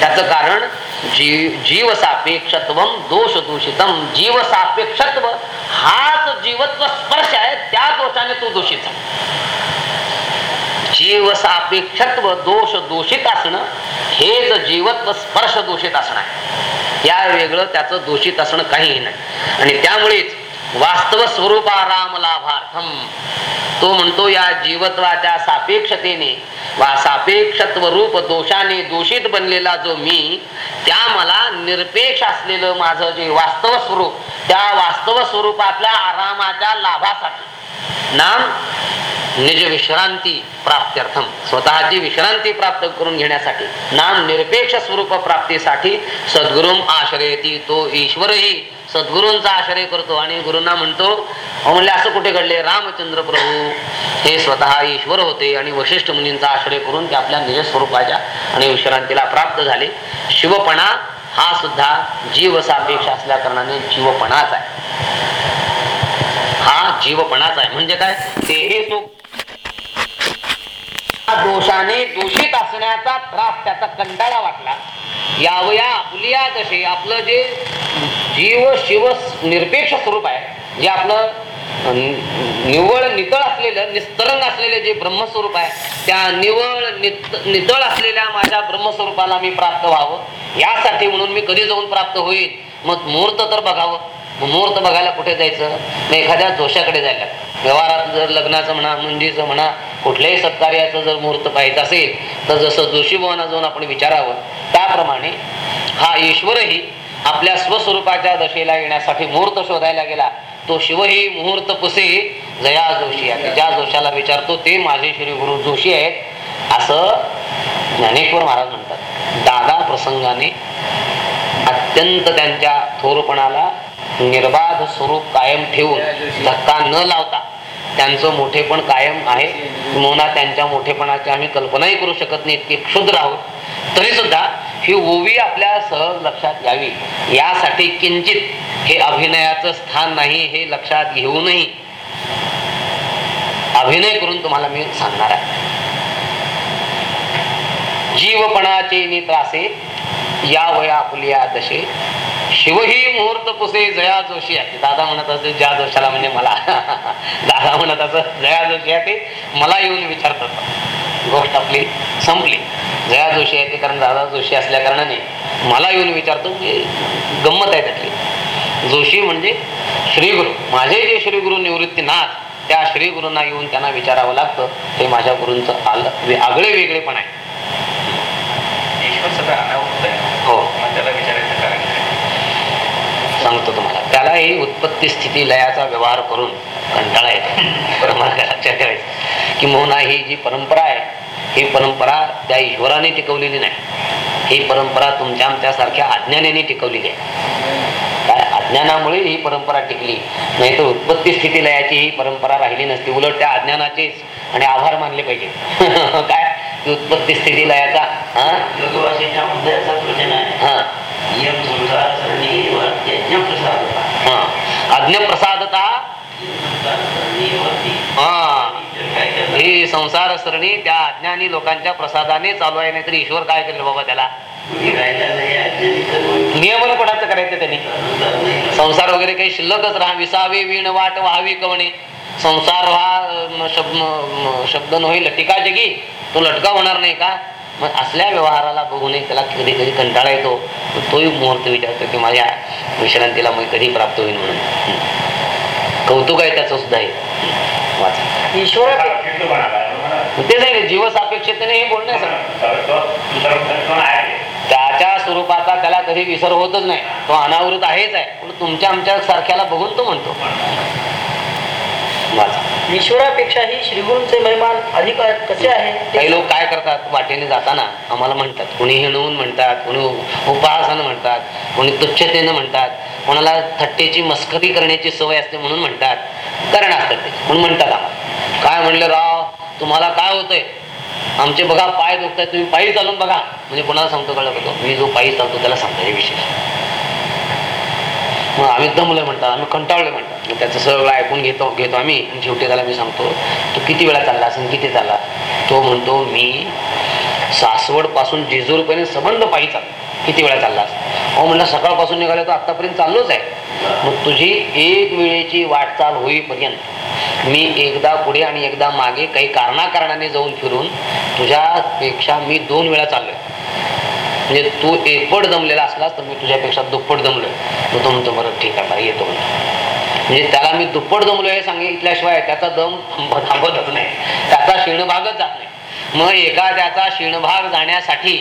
त्याच कारण जीव जीव सापेक्षत्व दोष दूषितम जीव सापेक्षत्व हाच जीवत्व स्पर्श आहे त्या दोषाने तो दूषित जीवसापेक्षत्व जीव सापेक्षत्व दोष दूषित असणं हेच जीवत्व स्पर्श दूषित असणं आहे. या वेगळं त्याचं दूषित असणं काहीही नाही. आणि त्यामुळेच वास्तव स्वरूपा राम लाभार्थम तो म्हणतो या जीवत्वाच्या सापेक्षतेने वा सापेक्षत्व रूप दोषाने दूषित बनलेला जो मी त्या मला निरपेक्ष असलेलं माझं जे वास्तव स्वरूप त्या वास्तव स्वरूपातल्या आरामाच्या लाभासाठी. नाम निज विश्रांती प्राप्त्यर्थम. स्वतःची विश्रांती प्राप्त करून घेण्यासाठी. नाम निरपेक्ष स्वरूप प्राप्तीसाठी सद्गुरुम आश्रयती तो ईश्वरही सद्गुरूंचा आश्रय करतो आणि गुरुंना म्हणतो अहो म्हणले असं कुठे घडले? रामचंद्र प्रभू हे स्वतः ईश्वर होते आणि वशिष्ठ मुनींचा आश्रय करून ते आपल्या निजस्वरूपाच्या आणि विश्रांतीला प्राप्त झाले. शिवपणा हा सुद्धा जीव सापेक्ष असल्या कारणाने जीवपणाच आहे. हा जीवपणाच आहे. म्हणजे काय? तेही सुख दोषाने दूषित असण्याचा त्रास त्याचा कंटाळा वाटला. यावया आपुलिया कसे आपलं जे जीव शिव निरपेक्ष स्वरूप आहे जे आपलं निवळ नितळ असलेलं निस्तरंग असलेले जे ब्रह्मस्वरूप आहे त्या निवळ नित नितळ असलेल्या माझ्या ब्रह्मस्वरूपाला मी प्राप्त व्हावं. यासाठी म्हणून मी कधी जाऊन प्राप्त होईल मग मुहूर्त तर बघावं. मुहूर्त बघायला कुठे जायचं? मग एखाद्या जोशाकडे जायला. व्यवहारात जर लग्नाचं म्हणा मुंजीचं म्हणा कुठल्याही सत्कार्याचं जर मुहूर्त पाहायचं असेल तर जसं जोशी भवना जाऊन आपण विचारावं त्याप्रमाणे हा ईश्वरही आपल्या स्वस्वरूपाच्या दशेला येण्यासाठी मुहूर्त शोधायला गेला तो शिवही मुहूर्त पुसे जया जोशी आहे. ज्या जोशाला विचारतो ते माझे श्री गुरु जोशी आहेत. असं ज्ञानेश्वर महाराज म्हणतात. दादा प्रसंगाने अत्यंत त्यांच्या थोरपणाला निर्बाध स्वरूप कायम ठेवून धक्का न लावता त्यांचं मोठेपण कायम आहे. मोना त्यांच्या मोठेपणाची आम्ही कल्पनाही करू शकत नाही इतके क्षुद्र आहोत. तरी सुद्धा ही ओवी आपल्या सहज लक्षात यावी यासाठी किंचित हे अभिनयाचं स्थान नाही हे लक्षात घेऊनही अभिनय करून तुम्हाला मी सांगणार आहे. जीवपणाचे नित्रासे या वया फुलिया दशे शिवही मुहूर्त पुसे जया जोशी आहे. दादा म्हणत असे ज्या जोशाला म्हणजे मला. दादा म्हणत असं जया जोशी आहे ते. मला येऊन विचारतात. गोष्ट आपली संपली. जया जोशी आहे ते कारण दादा जोशी असल्या कारणाने मला येऊन विचारतो की गंमत आहे त्यातली. जोशी म्हणजे श्रीगुरु. माझे जे श्रीगुरु निवृत्तीनाथ त्या श्रीगुरूंना येऊन त्यांना विचारावं लागतं. ते माझ्या गुरूंचं आलं. आगळे वेगळेपण आहे. ईश्वर सगळं आहे हो मग त्याला विचारायचं कारण काय? सांगतो तुम्हाला. त्यालाही उत्पत्ती स्थिती लयाचा व्यवहार करून कंटाळा येतो. लक्षात ठेवायचं की मोहना ही जी परंपरा आहे ही परंपरा त्या ईश्वराने टिकवलेली नाही. ही परंपरा तुमच्या आमच्यासारख्या अज्ञानाने टिकवलेली आहे. काय? अज्ञानामुळे ही परंपरा टिकली. नाही तर उत्पत्ती स्थिती लयाची ही परंपरा राहिली नसती. उलट त्या अज्ञानाचेच आणि आभार मानले पाहिजे. काय? उत्पत्ती स्थिती लयाचा हा? हा. अज्ञप्रसादता हा. ही संसार सरणी त्या अज्ञानी लोकांच्या प्रसादाने चालू आहे नाहीतर ईश्वर काय केलं बाबा त्याला? नियमन कोणाचं करायचं त्यांनी? संसार वगैरे काही शिल्लकच राहा. विसावे वीण वाट व्हावी कवणे. संसार हा शब्द शब्द नव्हे लटिका जगी. तो लटका होणार नाही का? मग असल्या व्यवहाराला बघून त्याला कधी कधी कंटाळा येतो. तोही मुहूर्त विचारतो की माझ्या विश्रांतीला मग कधी प्राप्त होईल म्हणून. कौतुक आहे त्याचं सुद्धा आहे ईश्वर ते ईश्वरा जीवसापेक्षतेने हे बोलणं त्याच्या स्वरूपाचा त्याला कधी विसर होतच नाही. तो अनावृत आहेच आहे. पण तुमच्या आमच्या सारख्याला बघून तो म्हणतो. वाचा. ईश्वरापेक्षाही श्रीगुरूंचे महिमान अधिक कसे आहे काही लोक काय करतात? वाटेने जाताना आम्हाला म्हणतात. कोणी हिणवून म्हणतात कोणी उपहासानं म्हणतात कोणी तुच्छतेनं म्हणतात. कोणाला थट्टेची मस्करी करण्याची सवय असते म्हणून म्हणतात. कारण असतात ते. म्हणून म्हणतात आम्हाला. काय म्हणलं राव? तुम्हाला काय होतंय? आमचे बघा पाय दुखताय तुम्ही पायी चालून बघा. म्हणजे कोणाला सांगतो कळलं होतो मी जो पायी चालतो त्याला सांगतो. हे विशेष. मग आम्ही दमलं म्हणतात आम्ही कंटाळलं म्हणतात. मग त्याचं सगळं ऐकून घेतो घेतो आम्ही. आणि शेवटी त्याला मी सांगतो तू किती वेळा चालला असेल किती चालला? तो म्हणतो मी सासवडपासून जेजूरपर्यंत संबंध पाहिजे किती वेळा चालला अहो म्हणलं सकाळपासून निघालो तर आत्तापर्यंत चाललोच आहे. मग तुझी एक वेळेची वाटचाल होईपर्यंत मी एकदा पुढे आणि एकदा मागे काही कारणाकारणाने जाऊन फिरून तुझ्यापेक्षा मी दोन वेळा चाललोय. म्हणजे तू एकपट जमलेला असलास तर मी तुझ्यापेक्षा दुप्पट जमलोय मग तो म्हणतो बरं ठीक आहे बरं येतो म्हणजे त्याला मी दुप्पट जमलो हे सांगितल्याशिवाय त्याचा दम थांब- थांबतच नाही. त्याचा क्षीणभागच जात नाही. मग एखाद्याचा क्षीणभाग जाण्यासाठी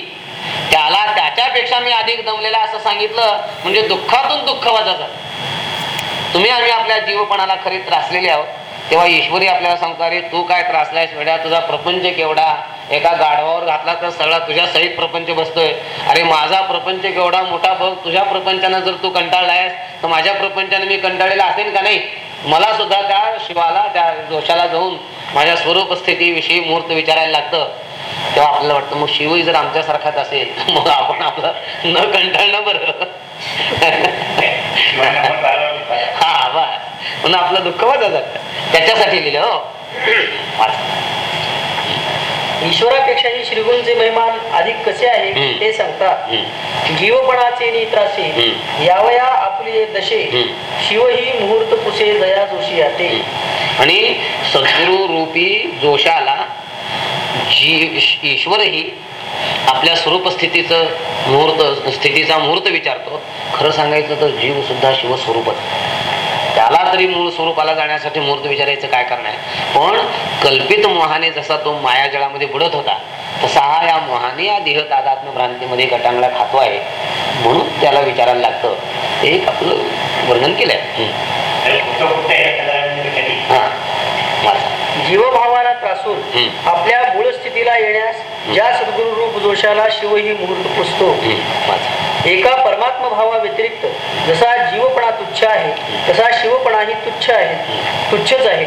त्याला त्याच्यापेक्षा मी अधिक दमलेला असं सांगितलं म्हणजे दुःखातून दुःख वाजायचं तुम्ही आम्ही आपल्या जीवपणाला खरी त्रासलेले आहोत. तेव्हा ईश्वरी आपल्याला सांगतो अरे तू काय त्रासलायस? वेड्या तुझा प्रपंच केवढा एका गाढवावर घातला तर सगळा तुझ्या सहित प्रपंच बसतोय. अरे माझा प्रपंच केवढा मोठा भाऊ तुझ्या प्रपंचानं जर तू कंटाळलायस तर माझ्या प्रपंचाने मी कंटाळलेला असेल का नाही? मला सुद्धा त्या शिवाला त्या दोषाला जाऊन माझ्या स्वरूप स्थितीविषयी मुहूर्त विचारायला लागतं. तेव्हा आपल्याला वाटतं मग शिवही जर आमच्यासारखाच असेल मग आपण आपलं न कंटाळणं बरं. हा बस. म्हणून आपलं दुःख वाटत त्याच्यासाठी लिहिलं हो. ईश्वरापेक्षाही श्रीगुरूंचे महिमान अधिक कसे आहे. ते सांगतात. जीवपणाचे नित्रासे. यावया आपले दशे हम्म. शिवही मुहूर्त पुसे दया जोशी याते आणि सद्गुरु रूपी जोशाला जी ईश्वरही आपल्या स्वरूप स्थितीचं मुहूर्त स्थितीचा मुहूर्त विचारतो खरं सांगायचं तर जीव सुद्धा शिवस्वरूपच त्याला तरी मूळ स्वरूपाला जाण्यासाठी मुहूर्त विचारायचं काय करणार पण कल्पित मोहाने जसा तो मायाजळामध्ये बुडत होता तसा हा या मोहाने या देह तादात्म भ्रांतीमध्ये गटांगला खातो आहे. म्हणून त्याला विचारायला लागतं. एक आपलं वर्णन केलंय. हा. जीवभावाला त्रासून हम्म. आपल्या मूळ स्थितीला येण्यास ज्या सद्गुरु रूप दोषाला शिवही मुहूर्त पुसतो. एका परमात्मा भावा व्यतिरिक्त जसा जीवपणा तुच्छ आहे तसा शिवपणाही तुच्छ आहे तुच्छच आहे.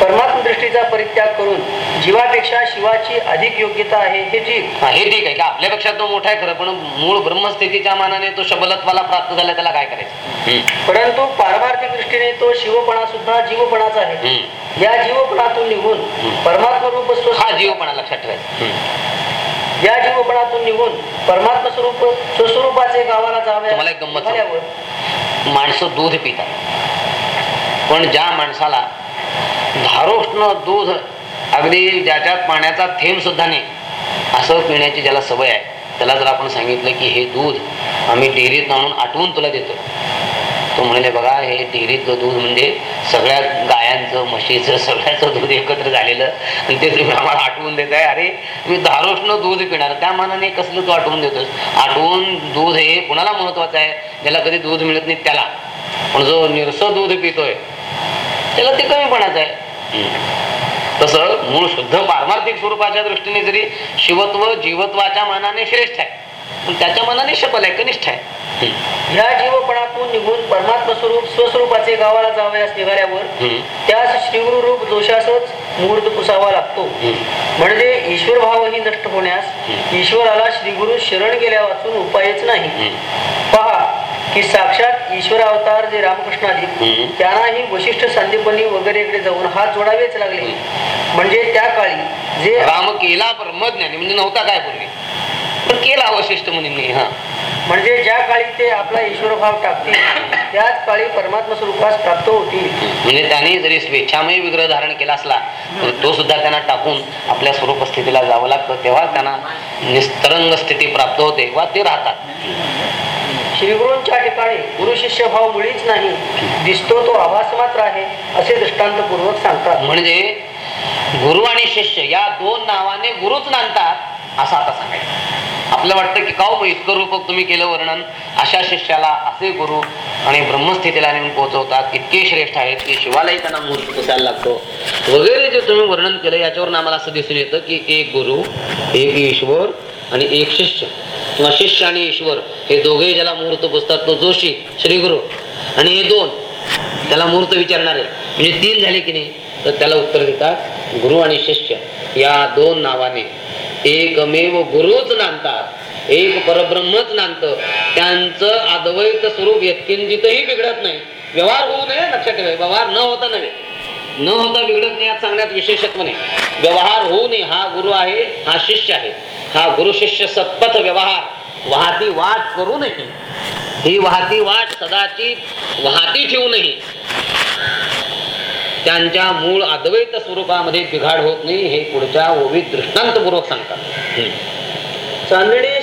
परमात्म दृष्टीचा परित्याग करून जीवापेक्षा शिवाची अधिक योग्यता आहे हे ठीक. हा, ठीक आहे का? आपल्यापेक्षा तो मोठा आहे खरं पण मूळ ब्रह्मस्थितीच्या मानाने तो शबलत्वाला प्राप्त झाला त्याला काय करायचं. परंतु पारमार्थिक दृष्टीने तो शिवपणा सुद्धा जीवपणाचा आहे. या जीवपणातून निघून परमात्मा रूप हा जीवपणा लक्षात ठेवायचा. या जीवपणातून निघून परमात्मा स्वरूप स्वस्वरूपाचे गावाला जावे तुम्हाला एक गंमत माणसं दूध पितात. पण ज्या माणसाला धारोष्ण दूध अगदी ज्याच्यात पाण्याचा थेंब सुद्धा नाही असं पिण्याची ज्याला सवय आहे त्याला जर आपण सांगितलं की हे दूध आम्ही डेअरीत आणून आटवून तुला देतो. तो म्हणाले बघा हे डेअरीतलं दूध म्हणजे सगळ्या गायांचं म्हशीचं सगळ्याचं दूध एकत्र झालेलं आणि ते तुम्ही आम्हाला आठवून देत आहे अरे मी धारोष्ण दूध पिणार त्या मानाने कसलं तू आठवून देतोस आठवून दूध हे कुणाला महत्वाचं आहे? ज्याला कधी दूध मिळत नाही त्याला. पण जो निरस दूध पितोय त्याला ते कमीपणाचं आहे. तसं मूळ शुद्ध पारमार्थिक स्वरूपाच्या दृष्टीने जरी शिवत्व जीवत्वाच्या मानाने श्रेष्ठ आहे पण त्याच्या मनाने शपल आहे कनिष्ठ आहे ह्या जीवपणातून निघून परमात्म स्वरूप स्वस्वरूपाचे गावाला जावयास निघाल्यावर. त्यास श्रीगुरु रूप दोषासच मुहूर्त पुसावा लागतो. म्हणजे ईश्वर भावही नष्ट होण्यास ईश्वराला श्रीगुरु शरण गेल्या वाचून उपायच नाही. पहा की साक्षात ईश्वर अवतार जे रामकृष्णाधिक हम्म. त्यांनाही वशिष्ठ संदीपनी वगैरेकडे जाऊन हात जोडावेच लागले म्हणजे त्या काळी जे राम केला ब्रह्मज्ञानी म्हणजे नव्हता काय पूर्वी पण केला वशिष्ठ मुनींनी हा. म्हणजे ज्या काळी ते आपला ईश्वर भाव टाकतील त्याच काळी परमात्मा स्वरूपास प्राप्त होतील. म्हणजे त्यांनी जरी स्वेच्छामय विग्रह धारण केला असला तरी तो सुद्धा त्यांना टाकून आपल्या स्वरूप स्थितीला जावं लागतं. तेव्हा त्यांना निस्तरंग स्थिती प्राप्त होते वा ते राहतात. श्रीगुरूंच्या ठिकाणी गुरु शिष्य भाव मुळीच नाही. दिसतो तो आभास मात्र आहे असे दृष्टांतपूर्वक सांगतात. म्हणजे गुरु आणि शिष्य या दोन नावाने गुरुच नांदतात असं आता सांगायचं. आपलं वाटतं की का हो इतकं रूपक तुम्ही केलं वर्णन? अशा शिष्याला असे गुरु आणि ब्रह्मस्थितीला नेऊन पोहोचवतात. इतके श्रेष्ठ आहेत की शिवालाही त्यांना मूर्त पुसायला लागतो. वगैरे जे तुम्ही वर्णन केलं याच्यावरून आम्हाला असं दिसून येतं की एक गुरु एक ईश्वर आणि एक शिष्य. किंवा शिष्य आणि ईश्वर हे दोघे ज्याला मुहूर्त पुसतात तो जोशी श्री गुरु आणि हे दोन त्याला मुहूर्त विचारणारे. म्हणजे तीन झाले की नाही तर त्याला उत्तर देतात गुरु आणि शिष्य. या दोन नावाने. एकमेव गुरुच नांदतात एक परब्रह्मच नांदत. त्यांचं अद्वैत स्वरूप यत्किंचितही बिघडत नाही. व्यवहार होऊ नये लक्षात ठेवा. व्यवहार न होता नव्हे. न होता बिघडत नाही यात सांगण्यात विशेषत्व नाही. व्यवहार होऊ नये हा गुरु आहे हा शिष्य आहे. हा गुरु शिष्य सत्पथ व्यवहार वाहती वाट करू नये. ही वाहती वाट सदाची वाहती ठेवू नये. त्यांच्या मूळ अद्वैत स्वरूपामध्ये बिघाड होत नाही हे पुढच्या ओवीत दृष्टांतपूर्वक सांगतात. चांदणे